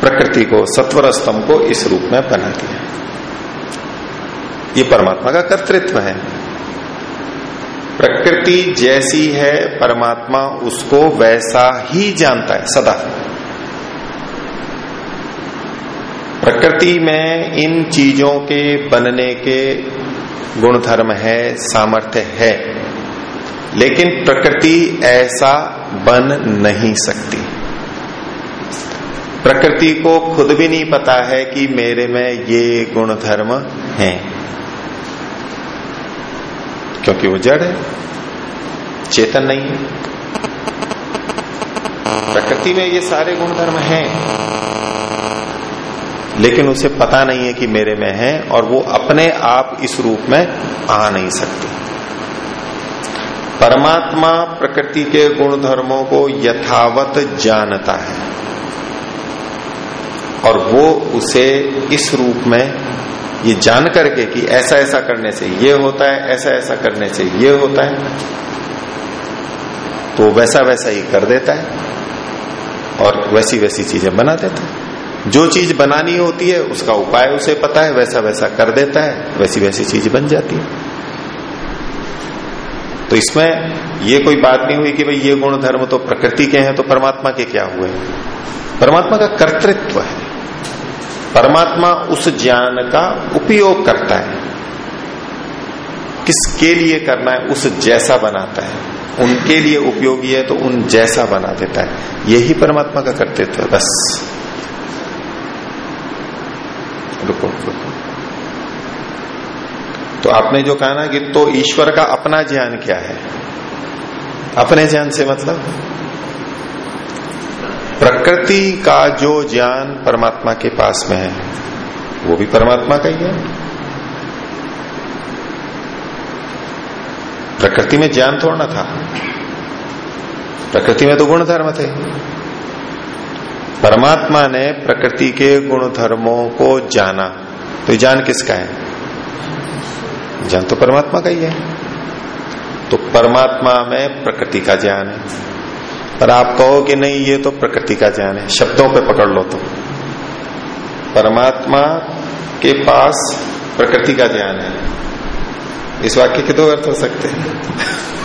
प्रकृति को सत्वर स्तंभ को इस रूप में बना दिया ये परमात्मा का कर्तृत्व है। प्रकृति जैसी है, परमात्मा उसको वैसा ही जानता है, सदा। प्रकृति में इन चीज़ों के बनने के गुणधर्म है, सामर्थ्य है, लेकिन प्रकृति ऐसा बन नहीं सकती। प्रकृति को खुद भी नहीं पता है कि मेरे में ये गुण धर्म है। क्योंकि वो जड़ है। चेतन नहीं है। प्रकृति में ये सारे गुण धर्म हैं। लेकिन उसे पता नहीं है कि मेरे में है और वो अपने आप इस रूप में आ नहीं सकती। परमात्मा प्रकृति के गुण धर्मों को यथावत जानता है और वो उसे इस रूप में ये जान करके कि ऐसा ऐसा करने से ये होता है, ऐसा ऐसा करने से ये होता है। तो वैसा वैसा ही कर देता है और वैसी वैसी चीज़ें बना देता है। जो चीज़ बनानी होती है, उसका उपाय उसे पता है, वैसा वैसा कर देता है, वैसी वैसी चीज़ बन जाती है। तो इसमें ये कोई बात नहीं हुई कि भाई ये गुण धर्म तो प्रकृति के हैं तो परमात्मा के क्या हुए? परमात्मा का कर्तृत्व है। परमात्मा उस ज्ञान का उपयोग करता है। किसके लिए करना है? उस जैसा बनाता है। उनके लिए उपयोगी है तो उन जैसा बना देता है। यही परमात्मा का कर्तृत्व है, बस। रुको रुको। तो आपने जो कहा ना कि तो ईश्वर का अपना ज्ञान क्या है? अपने ज्ञान से मतलब? प्रकृति का जो ज्ञान परमात्मा के पास में है, वो भी परमात्मा का ही है। प्रकृति में ज्ञान थोड़ा ना था। प्रकृति में तो गुण धर्म थे। परमात्मा ने प्रकृति के गुण धर्मों को जाना। तो ज्ञान किसका है? ज्ञान तो परमात्मा का ही है। तो परमात्मा में प्रकृति का ज्ञान है। पर आप कहो कि नहीं, ये तो प्रकृति का ज्ञान है। शब्दों पे पकड़ लो तो परमात्मा के पास प्रकृति का ज्ञान है। इस वाक्य के दो अर्थ हो सकते हैं।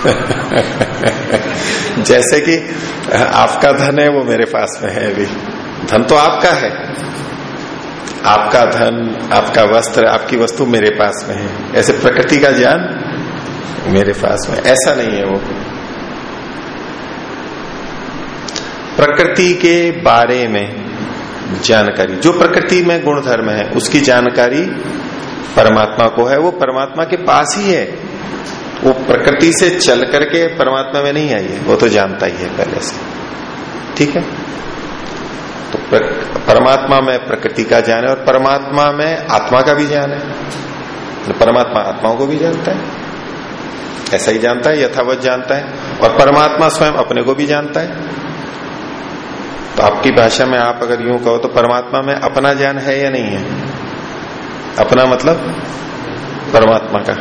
(laughs) जैसे कि, आपका धन है, वो मेरे पास में है अभी। धन तो आपका है। आपका धन, आपका वस्त्र, आपकी वस्तु मेरे पास में है। ऐसे प्रकृति का ज्ञान मेरे पास में ऐसा नहीं है वो। प्रकृति के बारे में जानकारी, जो प्रकृति में गुण धर्म है, उसकी जानकारी परमात्मा को है। वो परमात्मा के पास ही है। वो प्रकृति से चल करके परमात्मा में नहीं आई है। वो तो जानता ही है पहले से। ठीक है? तो परमात्मा में प्रकृति का ज्ञान है और परमात्मा में आत्मा का भी ज्ञान है। तो परमात्मा आत्माओं को भी जानता है। ऐसा ही जानता है, यथावत जानता है। और परमात्मा स्वयं अपने को भी जानता है। तो आपकी भाषा में आप अगर यूँ कहो तो परमात्मा में अपना ज्ञान है या नहीं है? अपना मतलब? परमात्मा का।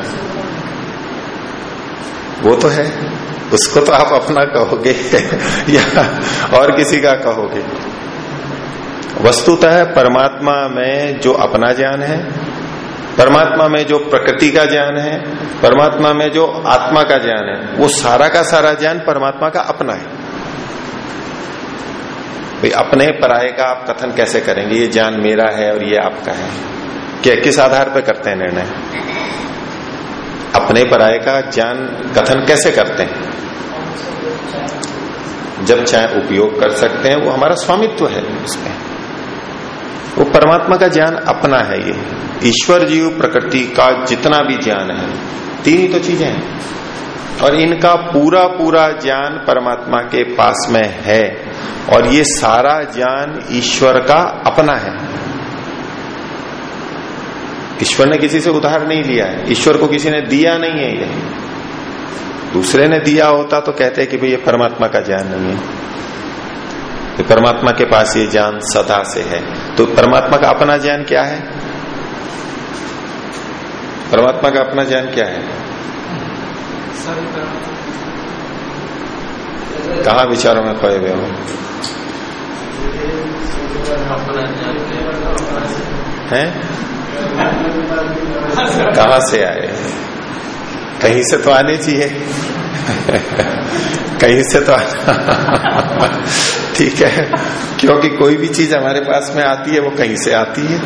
वो तो है। उसको तो आप अपना कहोगे। (laughs) या और किसी का कहोगे। वस्तुतः परमात्मा में जो अपना ज्ञान है, परमात्मा में जो प्रकृति का ज्ञान है, परमात्मा में जो आत्मा का ज्ञान है, वो सारा का सारा ज्ञान परमात्मा का अपना है। भाई, अपने पराये का आप कथन कैसे करेंगे? ये ज्ञान मेरा है और ये आपका है। क्या, किस आधार पर करते हैं निर्णय? अपने पराये का ज्ञान कथन कैसे करते हैं? जब चाहे उपयोग कर सकते हैं, वो हमारा स्वामित्व है उसमें वो परमात्मा का ज्ञान अपना है ये। ईश्वर जीव प्रकृति का जितना भी ज्ञान है, तीन ही तो चीज़ें हैं। और इनका पूरा पूरा ज्ञान परमात्मा के पास में है और ये सारा ज्ञान ईश्वर का अपना है। ईश्वर ने किसी से उधार नहीं लिया है। ईश्वर को किसी ने दिया नहीं है ये। दूसरे ने दिया होता तो कहते कि भाई ये परमात्मा का ज्ञान नहीं है। तो परमात्मा के पास ये ज्ञान सदा से है। तो परमात्मा का अपना ज्ञान क्या है? परमात्मा का अपना ज्ञान क्या है? कहा विचारों में खोए हुए हो? हैं? कहा से आए? कहीं से तो आने चाहिए। कहीं से तो ठीक है। क्योंकि कोई भी चीज़ हमारे पास में आती है, वो कहीं से आती है।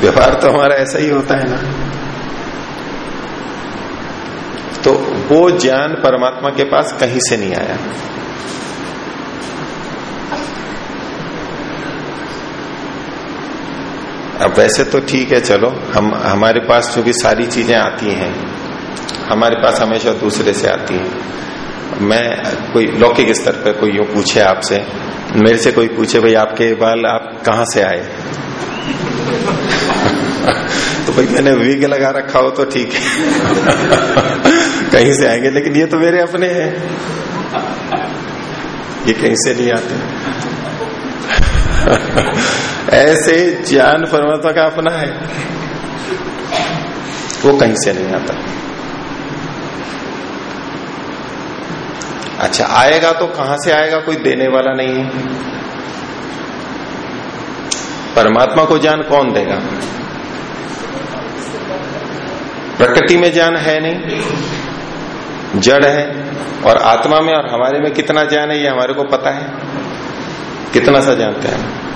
व्यवहार तो हमारा ऐसा ही होता है ना। तो वो ज्ञान परमात्मा के पास कहीं से नहीं आया। अब वैसे तो ठीक है, चलो, हम, हमारे पास जो भी सारी चीज़ें आती हैं, हमारे पास हमेशा दूसरे से आती हैं। मैं कोई लौकिक स्तर पर कोई यूँ पूछे आपसे, मेरे से कोई पूछे, भाई, आपके बाल, आप कहाँ से आए? (laughs) तो भाई, मैंने विग लगा रखा हो तो ठीक है। (laughs) कहीं से आएँगे, लेकिन ये तो मेरे अपने हैं। ये कहीं से नहीं आते। ऐसे ज्ञान परमात्मा का अपना है। वो कहीं से नहीं आता। अच्छा आएगा तो कहाँ से आएगा, कोई देने वाला नहीं है। परमात्मा को ज्ञान कौन देगा? प्रकृति में ज्ञान है नहीं। जड़ है और आत्मा में और हमारे में कितना ज्ञान है, ये हमारे को पता है। कितना सा जानते हैं?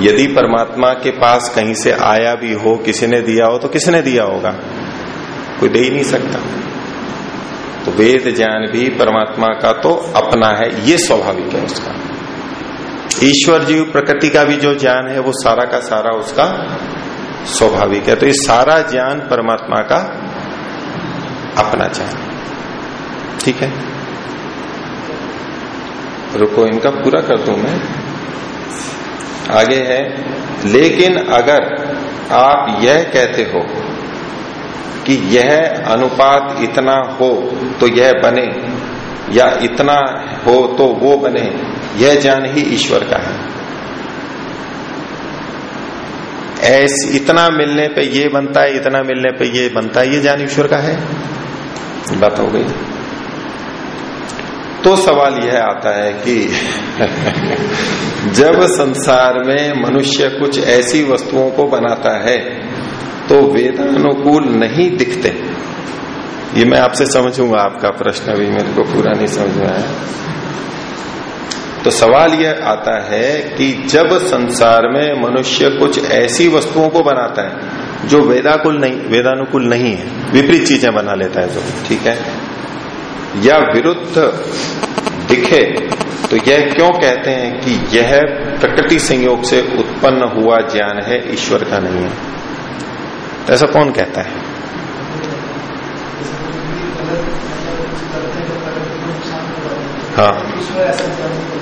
यदि परमात्मा के पास कहीं से आया भी हो, किसी ने दिया हो तो किसने दिया होगा? कोई दे ही नहीं सकता। तो वेद ज्ञान भी परमात्मा का तो अपना है, ये स्वाभाविक है उसका। ईश्वर जीव प्रकृति का भी जो ज्ञान है, वो सारा का सारा उसका स्वाभाविक है। तो ये सारा ज्ञान परमात्मा का अपना ज्ञान ठीक है? रुको, इनका पूरा कर दू मैं। आगे है, लेकिन अगर आप यह कहते हो कि यह अनुपात इतना हो तो यह बने, या इतना हो तो वो बने, यह ज्ञान ही ईश्वर का है। ऐसे, इतना मिलने पे ये बनता है, इतना मिलने पे ये बनता है, ये ज्ञान ईश्वर का है। बात हो गई। तो सवाल यह आता है कि (laughs) जब संसार में मनुष्य कुछ ऐसी वस्तुओं को बनाता है तो वेदानुकूल नहीं दिखते। ये मैं आपसे समझूँगा, आपका प्रश्न अभी मेरे को पूरा नहीं समझ में आया। तो सवाल यह आता है कि जब संसार में मनुष्य कुछ ऐसी वस्तुओं को बनाता है जो वेदाकुल नहीं, वेदानुकूल नहीं है, विपरीत चीज़ें बना लेता है जो, ठीक है? या विरुद्ध दिखे तो यह क्यों कहते हैं कि यह प्रकृति संयोग से उत्पन्न हुआ ज्ञान है, ईश्वर का नहीं है? तो ऐसा कौन कहता है? हाँ।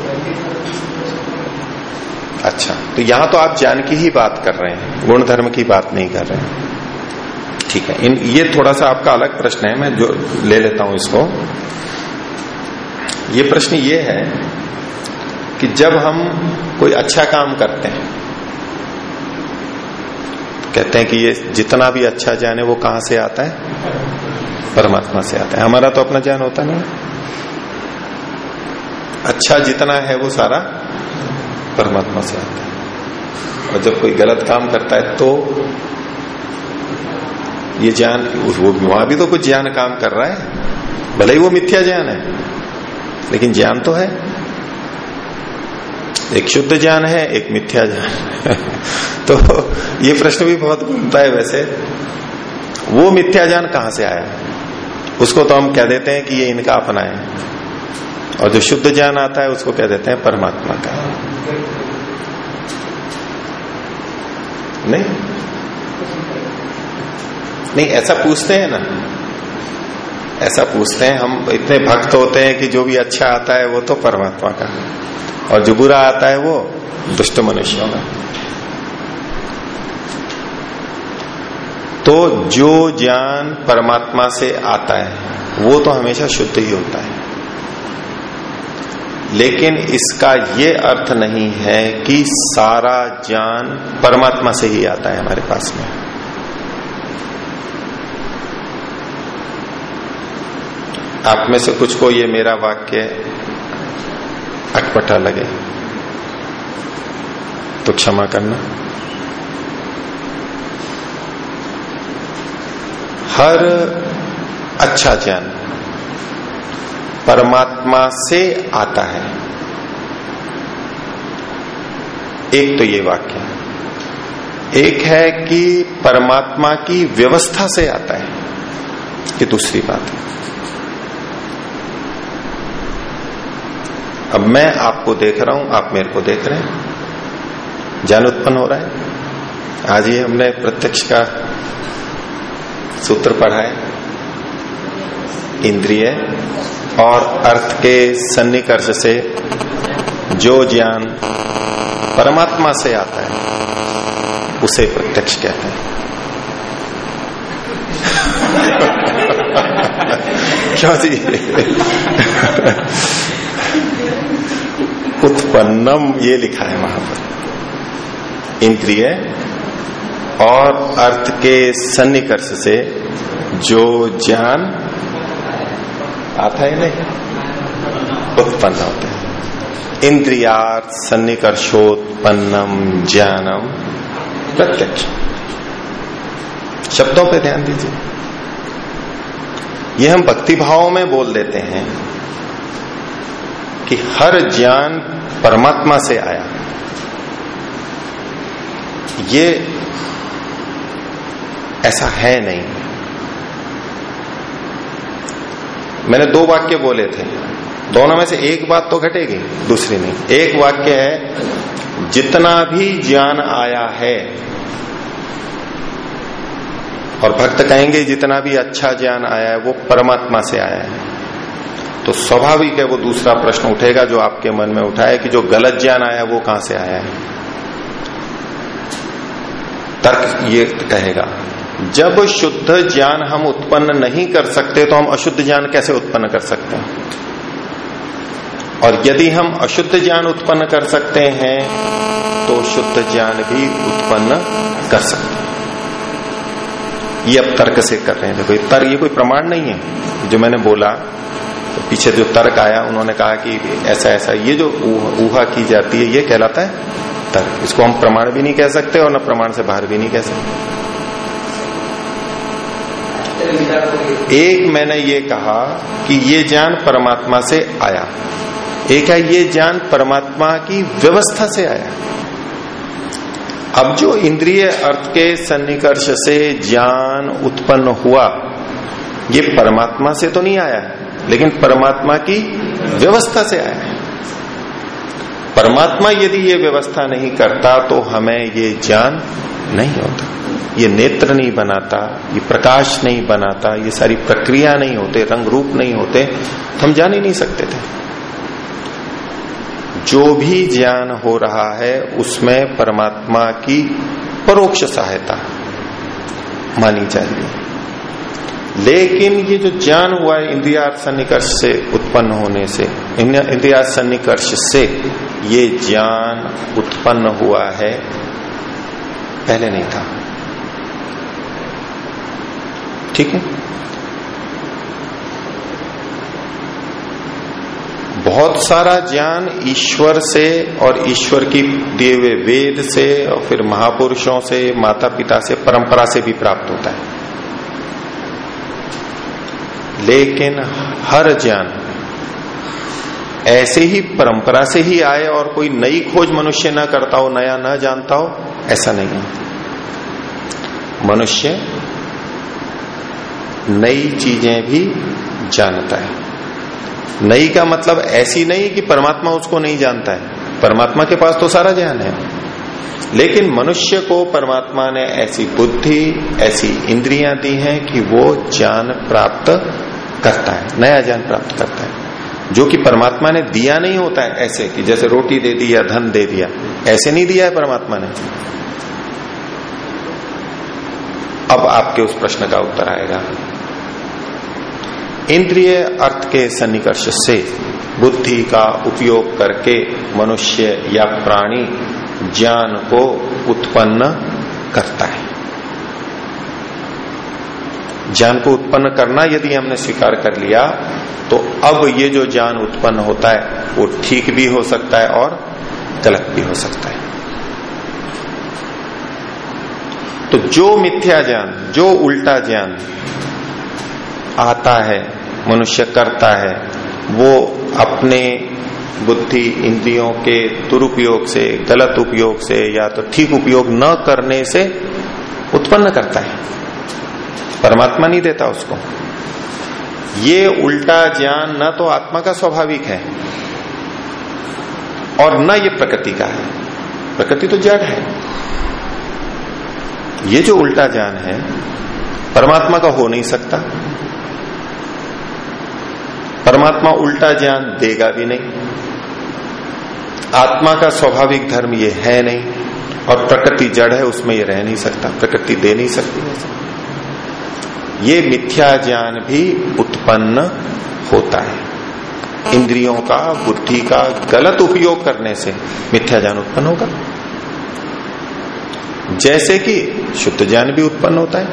अच्छा तो यहाँ तो आप ज्ञान की ही बात कर रहे हैं गुण धर्म की बात नहीं कर रहे हैं। ठीक है, इन, ये थोड़ा सा आपका अलग प्रश्न है, मैं जो, ले लेता हूँ इसको। ये प्रश्न ये है कि जब हम कोई अच्छा काम करते हैं, कहते हैं कि ये जितना भी अच्छा ज्ञान है, वो कहाँ से आता है? परमात्मा से आता है। हमारा तो अपना ज्ञान होता नहीं। अच्छा जितना है, वो सारा परमात्मा से आता है। और जब कोई गलत काम करता है तो ये ज्ञान वो वहाँ भी तो कुछ ज्ञान काम कर रहा है। भले ही वो मिथ्या ज्ञान है, लेकिन ज्ञान तो है। एक शुद्ध ज्ञान है, एक मिथ्या ज्ञान (laughs) तो ये प्रश्न भी बहुत घूमता है वैसे। वो मिथ्या ज्ञान कहाँ से आया? उसको तो हम कह देते हैं कि ये इनका अपना है। और जो शुद्ध ज्ञान आता है उसको कह देते हैं परमात्मा का। नहीं? नहीं, ऐसा पूछते हैं ना। ऐसा पूछते हैं, हम इतने भक्त होते हैं कि जो भी अच्छा आता है वो तो परमात्मा का और जो बुरा आता है वो दुष्ट मनुष्यों का तो जो ज्ञान परमात्मा से आता है, वो तो हमेशा शुद्ध ही होता है। लेकिन इसका ये अर्थ नहीं है कि सारा ज्ञान परमात्मा से ही आता है हमारे पास में। आप में से कुछ को ये मेरा वाक्य अटपटा लगे। तो क्षमा करना। हर अच्छा ज्ञान परमात्मा से आता है। एक तो ये वाक्य एक है कि परमात्मा की व्यवस्था से आता है। ये दूसरी बात है। अब मैं आपको देख रहा हूँ, आप मेरे को देख रहे हैं। ज्ञान उत्पन्न हो रहा है। आज ही हमने प्रत्यक्ष का सूत्र पढ़ा है। इंद्रिय और अर्थ के सन्निकर्ष से जो ज्ञान परमात्मा से आता है, उसे प्रत्यक्ष कहते हैं। (laughs) क्यों जी? उत्पन्नम, ये लिखा है वहाँ पर। इंद्रिय और अर्थ के सन्निकर्ष से जो ज्ञान आता है नहीं। उत्पन्न होते हैं। इंद्रियार्थ सन्निकर्षोत्पन्नम ज्ञानम, प्रत्यक्ष। शब्दों पे ध्यान दीजिए। ये हम भक्ति भावों में बोल देते हैं कि हर ज्ञान परमात्मा से आया। ये ऐसा है नहीं। मैंने दो वाक्य बोले थे। दोनों में से एक बात तो घटेगी, दूसरी नहीं। एक वाक्य है, जितना भी ज्ञान आया है, और भक्त कहेंगे जितना भी अच्छा ज्ञान आया है, वो परमात्मा से आया है। तो स्वाभाविक है, वो दूसरा प्रश्न उठेगा जो आपके मन में उठा है कि जो गलत ज्ञान आया है, वो कहाँ से आया है? तर्क ये कहेगा जब शुद्ध ज्ञान हम उत्पन्न नहीं कर सकते तो हम अशुद्ध ज्ञान कैसे उत्पन्न कर सकते हैं? और यदि हम अशुद्ध ज्ञान उत्पन्न कर सकते हैं तो शुद्ध ज्ञान भी उत्पन्न कर सकते हैं। ये अब तर्क से कर रहे हैं। देखो, ये तर्क, ये कोई प्रमाण नहीं है। जो मैंने बोला तो पीछे जो तर्क आया, उन्होंने कहा कि ऐसा ऐसा, ये जो ऊहा की जाती है, ये कहलाता है तर्क। इसको हम प्रमाण भी नहीं कह सकते और न प्रमाण से बाहर भी नहीं कह सकते। एक मैंने ये कहा कि ये ज्ञान परमात्मा से आया। एक है ये ज्ञान परमात्मा की व्यवस्था से आया। अब जो इंद्रिय अर्थ के सन्निकर्ष से ज्ञान उत्पन्न हुआ, ये परमात्मा से तो नहीं आया, लेकिन परमात्मा की व्यवस्था से आया। है परमात्मा यदि ये व्यवस्था नहीं करता तो हमें ये ज्ञान नहीं होता। ये नेत्र नहीं बनाता, ये प्रकाश नहीं बनाता, ये सारी प्रक्रिया नहीं होते, रंग रूप नहीं होते तो हम जान ही नहीं सकते थे। जो भी ज्ञान हो रहा है, उसमें परमात्मा की परोक्ष सहायता मानी चाहिए लेकिन ये जो ज्ञान हुआ है इंद्रिया सन्निकर्ष से उत्पन्न होने से इंद्रिया सन्निकर्ष से ये ज्ञान उत्पन्न हुआ है पहले नहीं था। ठीक है? बहुत सारा ज्ञान ईश्वर से और ईश्वर की दिए हुए वेद से और फिर महापुरुषों से माता पिता से, परंपरा से भी प्राप्त होता है। लेकिन हर ज्ञान ऐसे ही परंपरा से ही आए और कोई नई खोज मनुष्य न करता हो, नया न जानता हो ऐसा नहीं है। मनुष्य नई चीज़ें भी जानता है। नई का मतलब ऐसी नहीं कि परमात्मा उसको नहीं जानता है। परमात्मा के पास तो सारा ज्ञान है। लेकिन मनुष्य को परमात्मा ने ऐसी बुद्धि, ऐसी इंद्रियाँ दी हैं कि वो ज्ञान प्राप्त करता है, नया ज्ञान प्राप्त करता है। जो कि परमात्मा ने दिया नहीं होता है ऐसे कि जैसे रोटी दे दी या धन दे दिया। ऐसे नहीं दिया है परमात्मा ने। अब आपके उस प्रश्न का उत्तर आएगा। इंद्रिय अर्थ के सन्निकर्ष से बुद्धि का उपयोग करके मनुष्य या प्राणी ज्ञान को उत्पन्न करता है। ज्ञान को उत्पन्न करना यदि हमने स्वीकार कर लिया तो अब ये जो ज्ञान उत्पन्न होता है, वो ठीक भी हो सकता है और गलत भी हो सकता है। तो जो मिथ्या ज्ञान, जो उल्टा ज्ञान आता है, मनुष्य करता है, वो अपने बुद्धि इंद्रियों के दुरुपयोग से, गलत उपयोग से, या तो ठीक उपयोग न करने से उत्पन्न करता है। परमात्मा नहीं देता उसको। ये उल्टा ज्ञान न तो आत्मा का स्वाभाविक है, और न ये प्रकृति का है। प्रकृति तो जड़ है। ये जो उल्टा ज्ञान है, परमात्मा का हो नहीं सकता। परमात्मा उल्टा ज्ञान देगा भी नहीं। आत्मा का स्वाभाविक धर्म ये है नहीं, और प्रकृति जड़ है, उसमें ये रह नहीं सकता, प्रकृति दे नहीं सकती। ये मिथ्या ज्ञान भी उत्पन्न होता है। इंद्रियों का, बुद्धि का गलत उपयोग करने से मिथ्या ज्ञान उत्पन्न होगा। जैसे कि शुद्ध ज्ञान भी उत्पन्न होता है,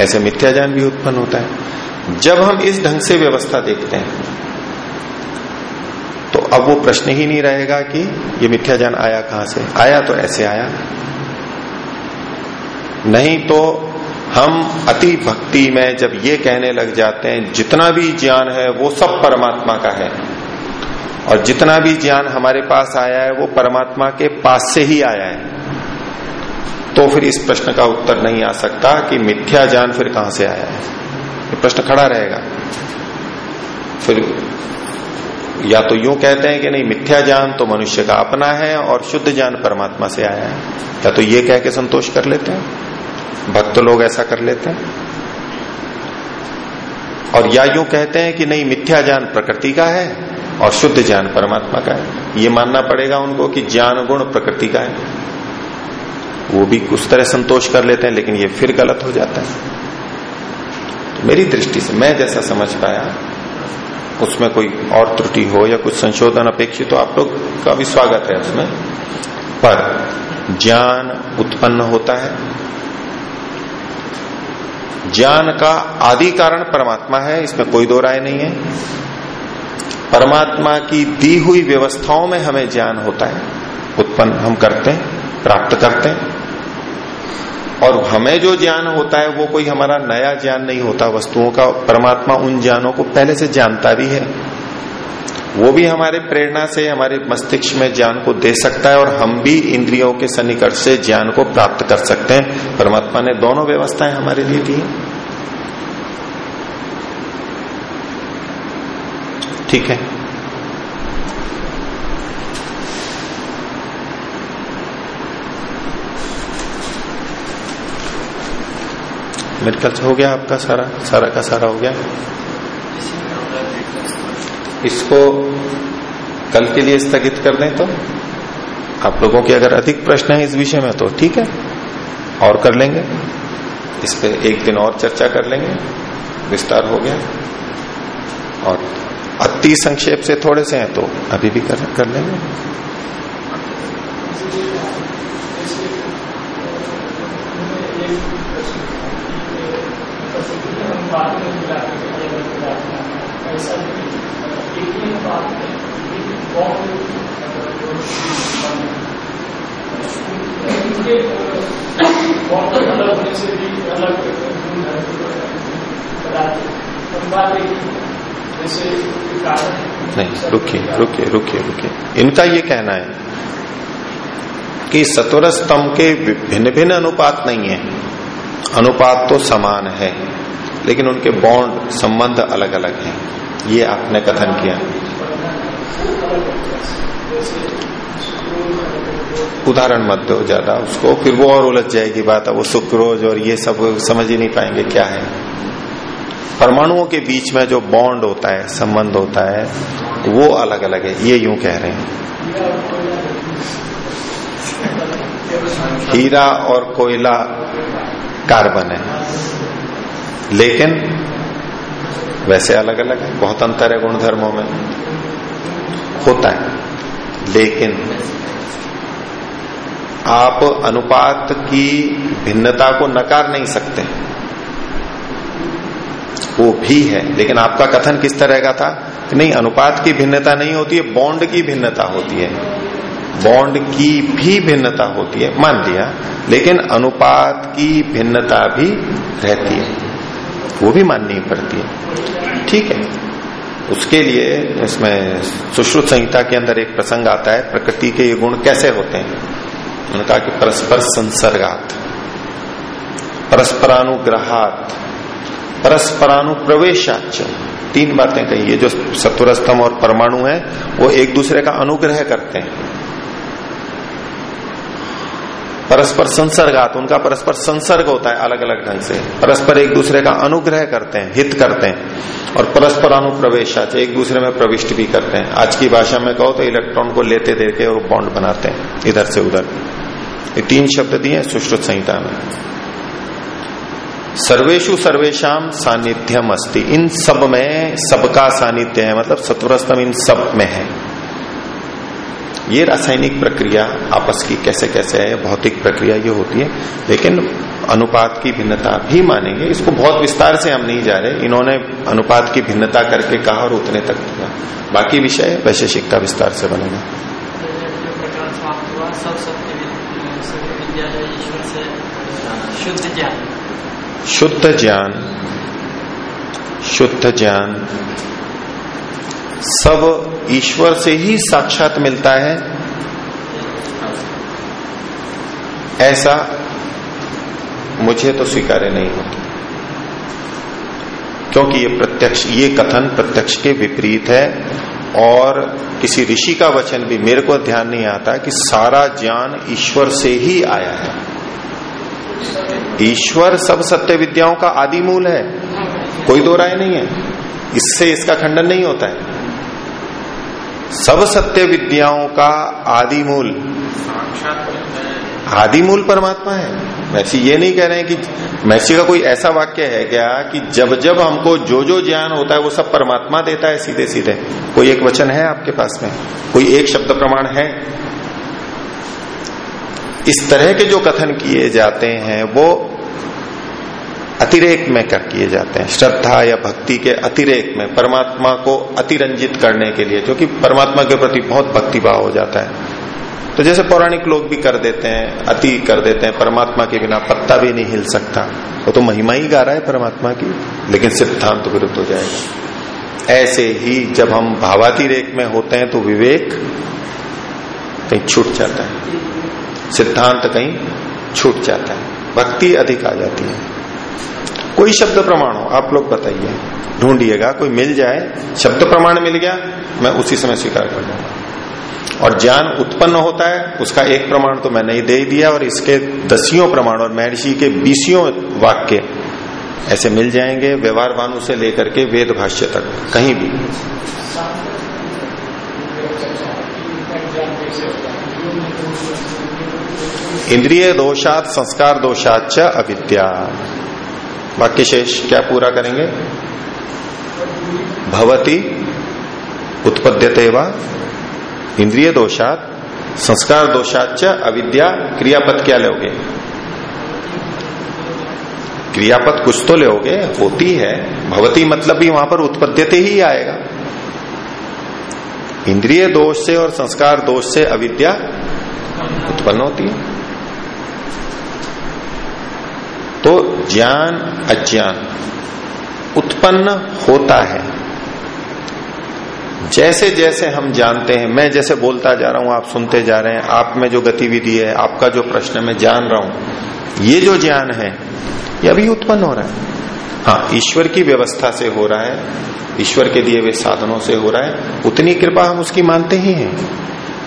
ऐसे मिथ्या ज्ञान भी उत्पन्न होता है। जब हम इस ढंग से व्यवस्था देखते हैं तो अब वो प्रश्न ही नहीं रहेगा कि ये मिथ्या ज्ञान आया कहाँ से? आया तो ऐसे आया। नहीं तो हम अति भक्ति में जब ये कहने लग जाते हैं, जितना भी ज्ञान है वो सब परमात्मा का है। और जितना भी ज्ञान हमारे पास आया है, वो परमात्मा के पास से ही आया है। तो फिर इस प्रश्न का उत्तर नहीं आ सकता कि मिथ्या ज्ञान फिर कहाँ से आया? है ये प्रश्न खड़ा रहेगा। फिर या तो यूँ कहते हैं कि नहीं, मिथ्या ज्ञान तो मनुष्य का अपना है और शुद्ध ज्ञान परमात्मा से आया है। या तो ये कह के संतोष कर लेते हैं? भक्त लोग ऐसा कर लेते हैं? और या यूँ कहते हैं कि नहीं, मिथ्या ज्ञान प्रकृति का है और शुद्ध ज्ञान परमात्मा का है। ये मानना पड़ेगा उनको कि ज्ञान गुण प्रकृति का है। वो भी उस तरह संतोष कर लेते हैं, लेकिन ये फिर गलत हो जाता है। तो मेरी दृष्टि से, मैं जैसा समझ पाया, उसमें कोई और त्रुटि हो या कुछ संशोधन अपेक्षित तो आप लोग का भी स्वागत है उसमें। पर ज्ञान उत्पन्न होता है। ज्ञान का आदि कारण परमात्मा है, इसमें कोई दो राय नहीं है। परमात्मा की दी हुई व्यवस्थाओं में हमें ज्ञान होता है, उत्पन्न हम करते हैं। प्राप्त करते हैं। और हमें जो ज्ञान होता है, वो कोई हमारा नया ज्ञान नहीं होता। वस्तुओं का परमात्मा उन ज्ञानों को पहले से जानता भी है। वो भी हमारे प्रेरणा से, हमारे मस्तिष्क में ज्ञान को दे सकता है और हम भी इंद्रियों के सन्निकट से ज्ञान को प्राप्त कर सकते हैं। परमात्मा ने दोनों व्यवस्थाएँ हमारे लिए दी ठीक है? ख्याल हो गया आपका सारा? सारा का सारा हो गया? इसको कल के लिए स्थगित कर दें तो? आप लोगों के अगर अधिक प्रश्न है इस विषय में तो ठीक है। और कर लेंगे। इस पे एक दिन और चर्चा कर लेंगे। विस्तार हो गया। और अति संक्षेप से थोड़े से हैं तो अभी भी कर, कर लेंगे। बाद में मिला ऐसा एक ही बात है अलग होने से भी अलग नहीं, रुकिए रुकिए रुकिए रुकिए। इनका ये कहना है कि सत्वर स्तंभ के भिन्न भिन्न अनुपात नहीं है। अनुपात तो समान है। लेकिन उनके बॉन्ड संबंध अलग अलग हैं। ये आपने कथन किया। उदाहरण मत दो ज़्यादा उसको, फिर वो और उलझ जाएगी बात वो सुक्रोज और ये सब समझ ही नहीं पाएँगे क्या है। परमाणुओं के बीच में जो बॉन्ड होता है, संबंध होता है वो अलग अलग है। ये यूँ कह रहे हैं। हीरा और कोयला कार्बन है। लेकिन वैसे अलग अलग है, बहुत अंतर है गुणधर्मों में। होता है। लेकिन आप अनुपात की भिन्नता को नकार नहीं सकते। वो भी है, लेकिन आपका कथन किस तरह का था? कि नहीं, अनुपात की भिन्नता नहीं होती है, बॉन्ड की भिन्नता होती है। बॉन्ड की भी भिन्नता होती है, मान लिया, लेकिन अनुपात की भिन्नता भी रहती है। वो भी माननी पड़ती है। ठीक है। उसके लिए इसमें सुश्रुत संहिता के अंदर एक प्रसंग आता है, प्रकृति के ये गुण कैसे होते हैं? उन्होंने कहा कि परस्पर संसर्गात, परस्परानुग्रहात परस्परानुप्रवेशाच तीन बातें कही। ये जो सत्वरस्तम और परमाणु है, वो एक दूसरे का अनुग्रह करते हैं। परस्पर संसर्गात, उनका परस्पर संसर्ग होता है अलग अलग ढंग से। परस्पर एक दूसरे का अनुग्रह करते हैं, हित करते हैं। और परस्पर अनुप्रवेश एक दूसरे में प्रविष्ट भी करते हैं। आज की भाषा में कहो तो इलेक्ट्रॉन को लेते देते और बॉन्ड बनाते हैं, इधर से उधर। ये तीन शब्द दिए हैं सुश्रुत संहिता में। सर्वेशु सर्वेशम सानिध्यम अस्ति इन सब में सबका सानिध्य है मतलब सत्वरस्तम इन सब में है। ये रासायनिक प्रक्रिया आपस की कैसे कैसे है, भौतिक प्रक्रिया ये होती है, लेकिन अनुपात की भिन्नता भी मानेंगे। इसको बहुत विस्तार से हम नहीं जा रहे। इन्होंने अनुपात की भिन्नता करके कहा और उतने तक दिया। बाकी विषय वैशेषिकता विस्तार से बनेगा। शुद्ध ज्ञान। शुद्ध ज्ञान। शुद्ध ज्ञान। सब ईश्वर से ही साक्षात मिलता है। ऐसा मुझे तो स्वीकार्य नहीं होता। क्योंकि ये प्रत्यक्ष, ये कथन प्रत्यक्ष के विपरीत है और किसी ऋषि का वचन भी मेरे को ध्यान नहीं आता कि सारा ज्ञान ईश्वर से ही आया है। ईश्वर सब सत्य विद्याओं का आदि मूल है। कोई दो राय नहीं है। इससे इसका खंडन नहीं होता है। सब सत्य विद्याओं का आदि मूल आदि मूल परमात्मा है। महर्षि ये नहीं कह रहे हैं कि महर्षि का कोई ऐसा वाक्य है क्या कि जब जब हमको जो जो ज्ञान होता है, वो सब परमात्मा देता है सीधे सीधे कोई एक वचन है आपके पास में? कोई एक शब्द प्रमाण है? इस तरह के जो कथन किए जाते हैं, वो अतिरेक में कर किए जाते हैं? श्रद्धा या भक्ति के अतिरेक में, परमात्मा को अतिरंजित करने के लिए, जो कि परमात्मा के प्रति बहुत भक्तिभाव हो जाता है। तो जैसे पौराणिक लोग भी कर देते हैं, अति कर देते हैं, परमात्मा के बिना पत्ता भी नहीं हिल सकता। वो तो महिमा ही गा रहा है परमात्मा की, लेकिन सिद्धांत विरुद्ध हो जाएगा। ऐसे ही जब हम भावातिरेक में होते हैं तो विवेक कहीं छूट जाता है। सिद्धांत कहीं छूट जाता है। भक्ति अधिक आ जाती है। कोई शब्द प्रमाण हो, आप लोग बताइए। ढूंढिएगा, कोई मिल जाए, शब्द प्रमाण मिल गया, मैं उसी समय स्वीकार कर लूँगा। और ज्ञान उत्पन्न होता है, उसका एक प्रमाण तो मैंने ही दे दिया और इसके दसियों प्रमाण और महर्षि के बीसियों वाक्य ऐसे मिल जाएँगे, व्यवहार भानु से लेकर के वेद भाष्य तक, कहीं भी। इंद्रिय दोषात संस्कार दोषात अविद्या। वाक्य शेष क्या पूरा करेंगे? भवती उत्पद्यते व इंद्रिय दोषात, संस्कार दोषाच अविद्या क्रियापद क्या लोगे? क्रियापद कुछ तो लोगे, होती है, भवती मतलब भी वहाँ पर उत्पद्यते ही आएगा। इंद्रिय दोष से और संस्कार दोष से अविद्या उत्पन्न होती है। तो ज्ञान, अज्ञान उत्पन्न होता है। जैसे जैसे हम जानते हैं, मैं जैसे बोलता जा रहा हूँ, आप सुनते जा रहे हैं, आप में जो गतिविधि है, आपका जो प्रश्न मैं जान रहा हूँ। ये जो ज्ञान है, ये अभी उत्पन्न हो रहा है। हाँ ईश्वर की व्यवस्था से हो रहा है, ईश्वर के दिए हुए साधनों से हो रहा है, उतनी कृपा हम उसकी मानते ही हैं।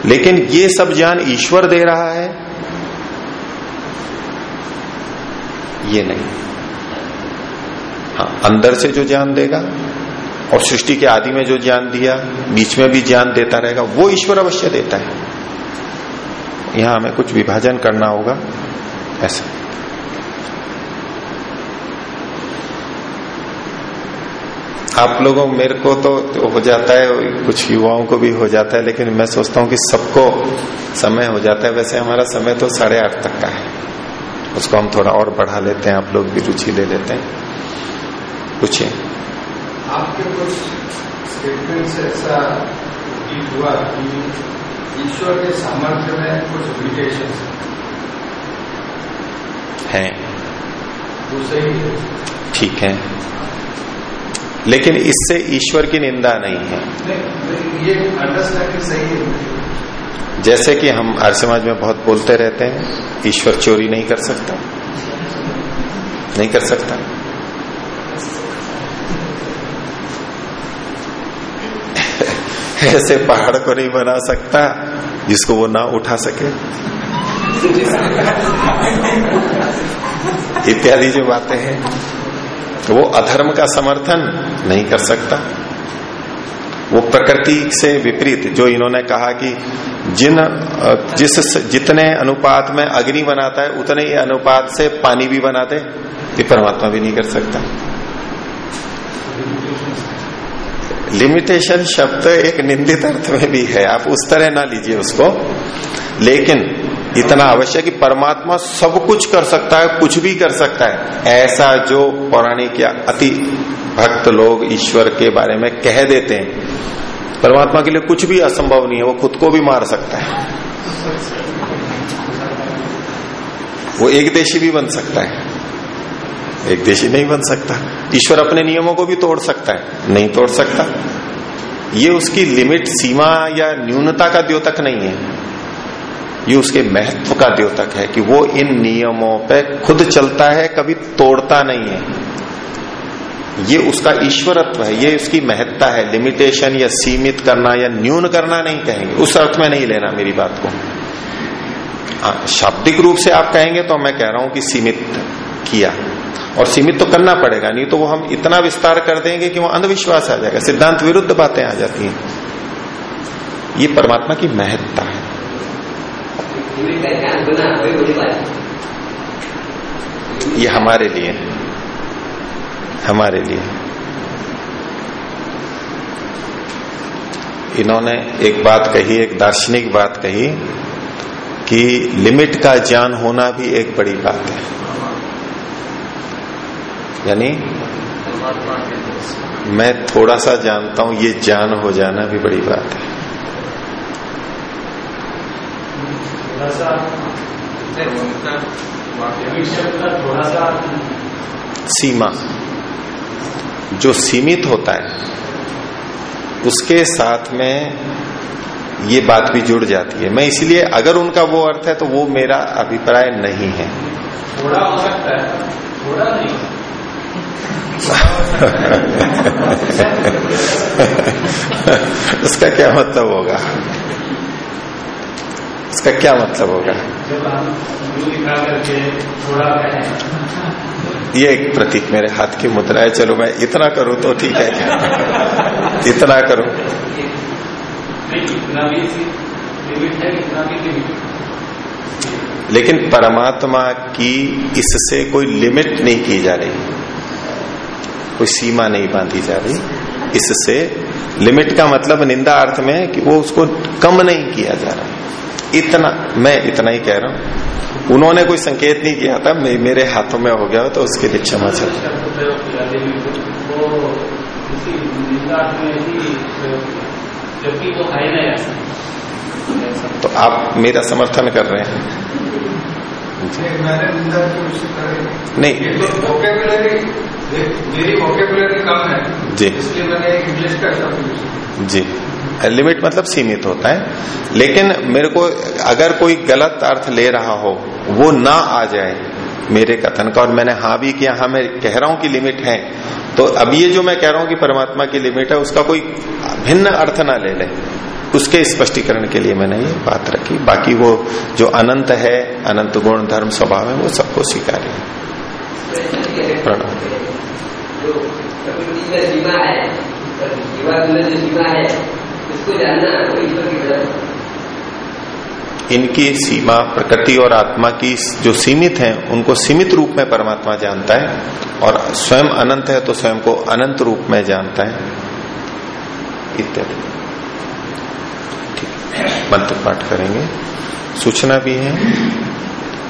लेकिन ये सब ज्ञान ईश्वर दे रहा है ये नहीं। हाँ अंदर से जो ज्ञान देगा और सृष्टि के आदि में जो ज्ञान दिया बीच में भी ज्ञान देता रहेगा वो ईश्वर अवश्य देता है। यहाँ हमें कुछ विभाजन करना होगा ऐसा। आप लोगों मेरे को तो, हो जाता है कुछ युवाओं को भी हो जाता है लेकिन मैं सोचता हूँ कि सबको समय हो जाता है। वैसे हमारा समय तो साढ़े आठ तक का है। उसको हम थोड़ा और बढ़ा लेते हैं आप लोग भी रुचि ले लेते हैं। पूछिए। आपके कुछ स्टेटमेंट से ऐसा हुआ कि ईश्वर के सामर्थ्य में कुछ लिमिटेशन है। वो सही है। ठीक है। लेकिन इससे ईश्वर की निंदा नहीं है। नहीं, ये अंडरस्टैंडिंग सही है। जैसे कि हम हर समाज में बहुत बोलते रहते हैं, ईश्वर चोरी नहीं कर सकता। नहीं कर सकता। ऐसे पहाड़ को नहीं बना सकता जिसको वो ना उठा सके। इत्यादि जो बातें हैं तो वो अधर्म का समर्थन नहीं कर सकता। वो प्रकृति से विपरीत, जो इन्होंने कहा कि जिन जिस जितने अनुपात में अग्नि बनाता है, उतने ही अनुपात से पानी भी बना दे ये परमात्मा भी नहीं कर सकता। लिमिटेशन शब्द एक निंदित अर्थ में भी है, आप उस तरह ना लीजिए उसको। लेकिन इतना अवश्य कि परमात्मा सब कुछ कर सकता है, कुछ भी कर सकता है। ऐसा जो पौराणिक या अति भक्त लोग ईश्वर के बारे में कह देते हैं, परमात्मा के लिए कुछ भी असंभव नहीं है, वो खुद को भी मार सकता है। वो एक देशी भी बन सकता है। एक देशी नहीं बन सकता। ईश्वर अपने नियमों को भी तोड़ सकता है। नहीं तोड़ सकता। ये उसकी लिमिट, सीमा या न्यूनता का द्योतक नहीं है। ये उसके महत्व का द्योतक है कि वो इन नियमों पे खुद चलता है, कभी तोड़ता नहीं है। ये उसका ईश्वरत्व है, ये उसकी महत्ता है। लिमिटेशन या सीमित करना या न्यून करना नहीं कहेंगे। उस अर्थ में नहीं लेना मेरी बात को। शाब्दिक रूप से आप कहेंगे तो मैं कह रहा हूँ कि सीमित किया। और सीमित तो करना पड़ेगा, नहीं तो वो हम इतना विस्तार कर देंगे कि वो अंधविश्वास आ जाएगा। सिद्धांत विरुद्ध बातें आ जाती हैं। ये परमात्मा की महत्ता है। ये हमारे लिए हमारे लिए इन्होंने एक बात कही, एक दार्शनिक बात कही कि लिमिट का ज्ञान होना भी एक बड़ी बात है। यानी मैं थोड़ा सा जानता हूँ, ये ज्ञान हो जाना भी बड़ी बात है। थोड़ा सा थोड़ा सा सीमा। जो सीमित होता है उसके साथ में ये बात भी जुड़ जाती है। मैं इसलिए अगर उनका वो अर्थ है तो वो मेरा अभिप्राय नहीं है। थोड़ा हो सकता है। थोड़ा नहीं। (laughs) उसका क्या मतलब होगा? इसका क्या मतलब होगा? ये एक प्रतीक मेरे हाथ की मुद्रा है, चलो मैं इतना करूँ तो ठीक है। इतना करूँ। है लेकिन परमात्मा की इससे कोई लिमिट नहीं की जा रही। कोई सीमा नहीं बांधी जा रही। इससे लिमिट का मतलब निंदा अर्थ में है कि वो उसको कम नहीं किया जा रहा। इतना मैं इतना ही कह रहा हूँ। उन्होंने कोई संकेत नहीं किया था मे, मेरे हाथों में हो गया तो उसके लिए क्षमा चाहता ही। है ऐसा तो आप मेरा समर्थन कर रहे हैं। नहीं, मेरी वोकेबुलरी कम है जी। इसलिए मैंने इंग्लिश का जी। लिमिट मतलब सीमित होता है। लेकिन मेरे को अगर कोई गलत अर्थ ले रहा हो, वो ना आ जाए मेरे कथन का, और मैंने हाँ भी किया हाँ मैं कह रहा हूँ कि लिमिट है तो अब ये जो मैं कह रहा हूँ कि परमात्मा की लिमिट है, उसका कोई भिन्न अर्थ ना ले ले। उसके स्पष्टीकरण के लिए मैंने ये बात रखी। बाकी वो जो अनंत है, अनंत गुण, धर्म, स्वभाव है, वो सबको स्वीकार्य है। प्रणव। सीमा है इनकी सीमा, प्रकृति और आत्मा की जो सीमित है, उनको सीमित रूप में परमात्मा जानता है और स्वयं अनंत है तो स्वयं को अनंत रूप में जानता है। इत्यादि। मंत्र पाठ करेंगे। सूचना भी है।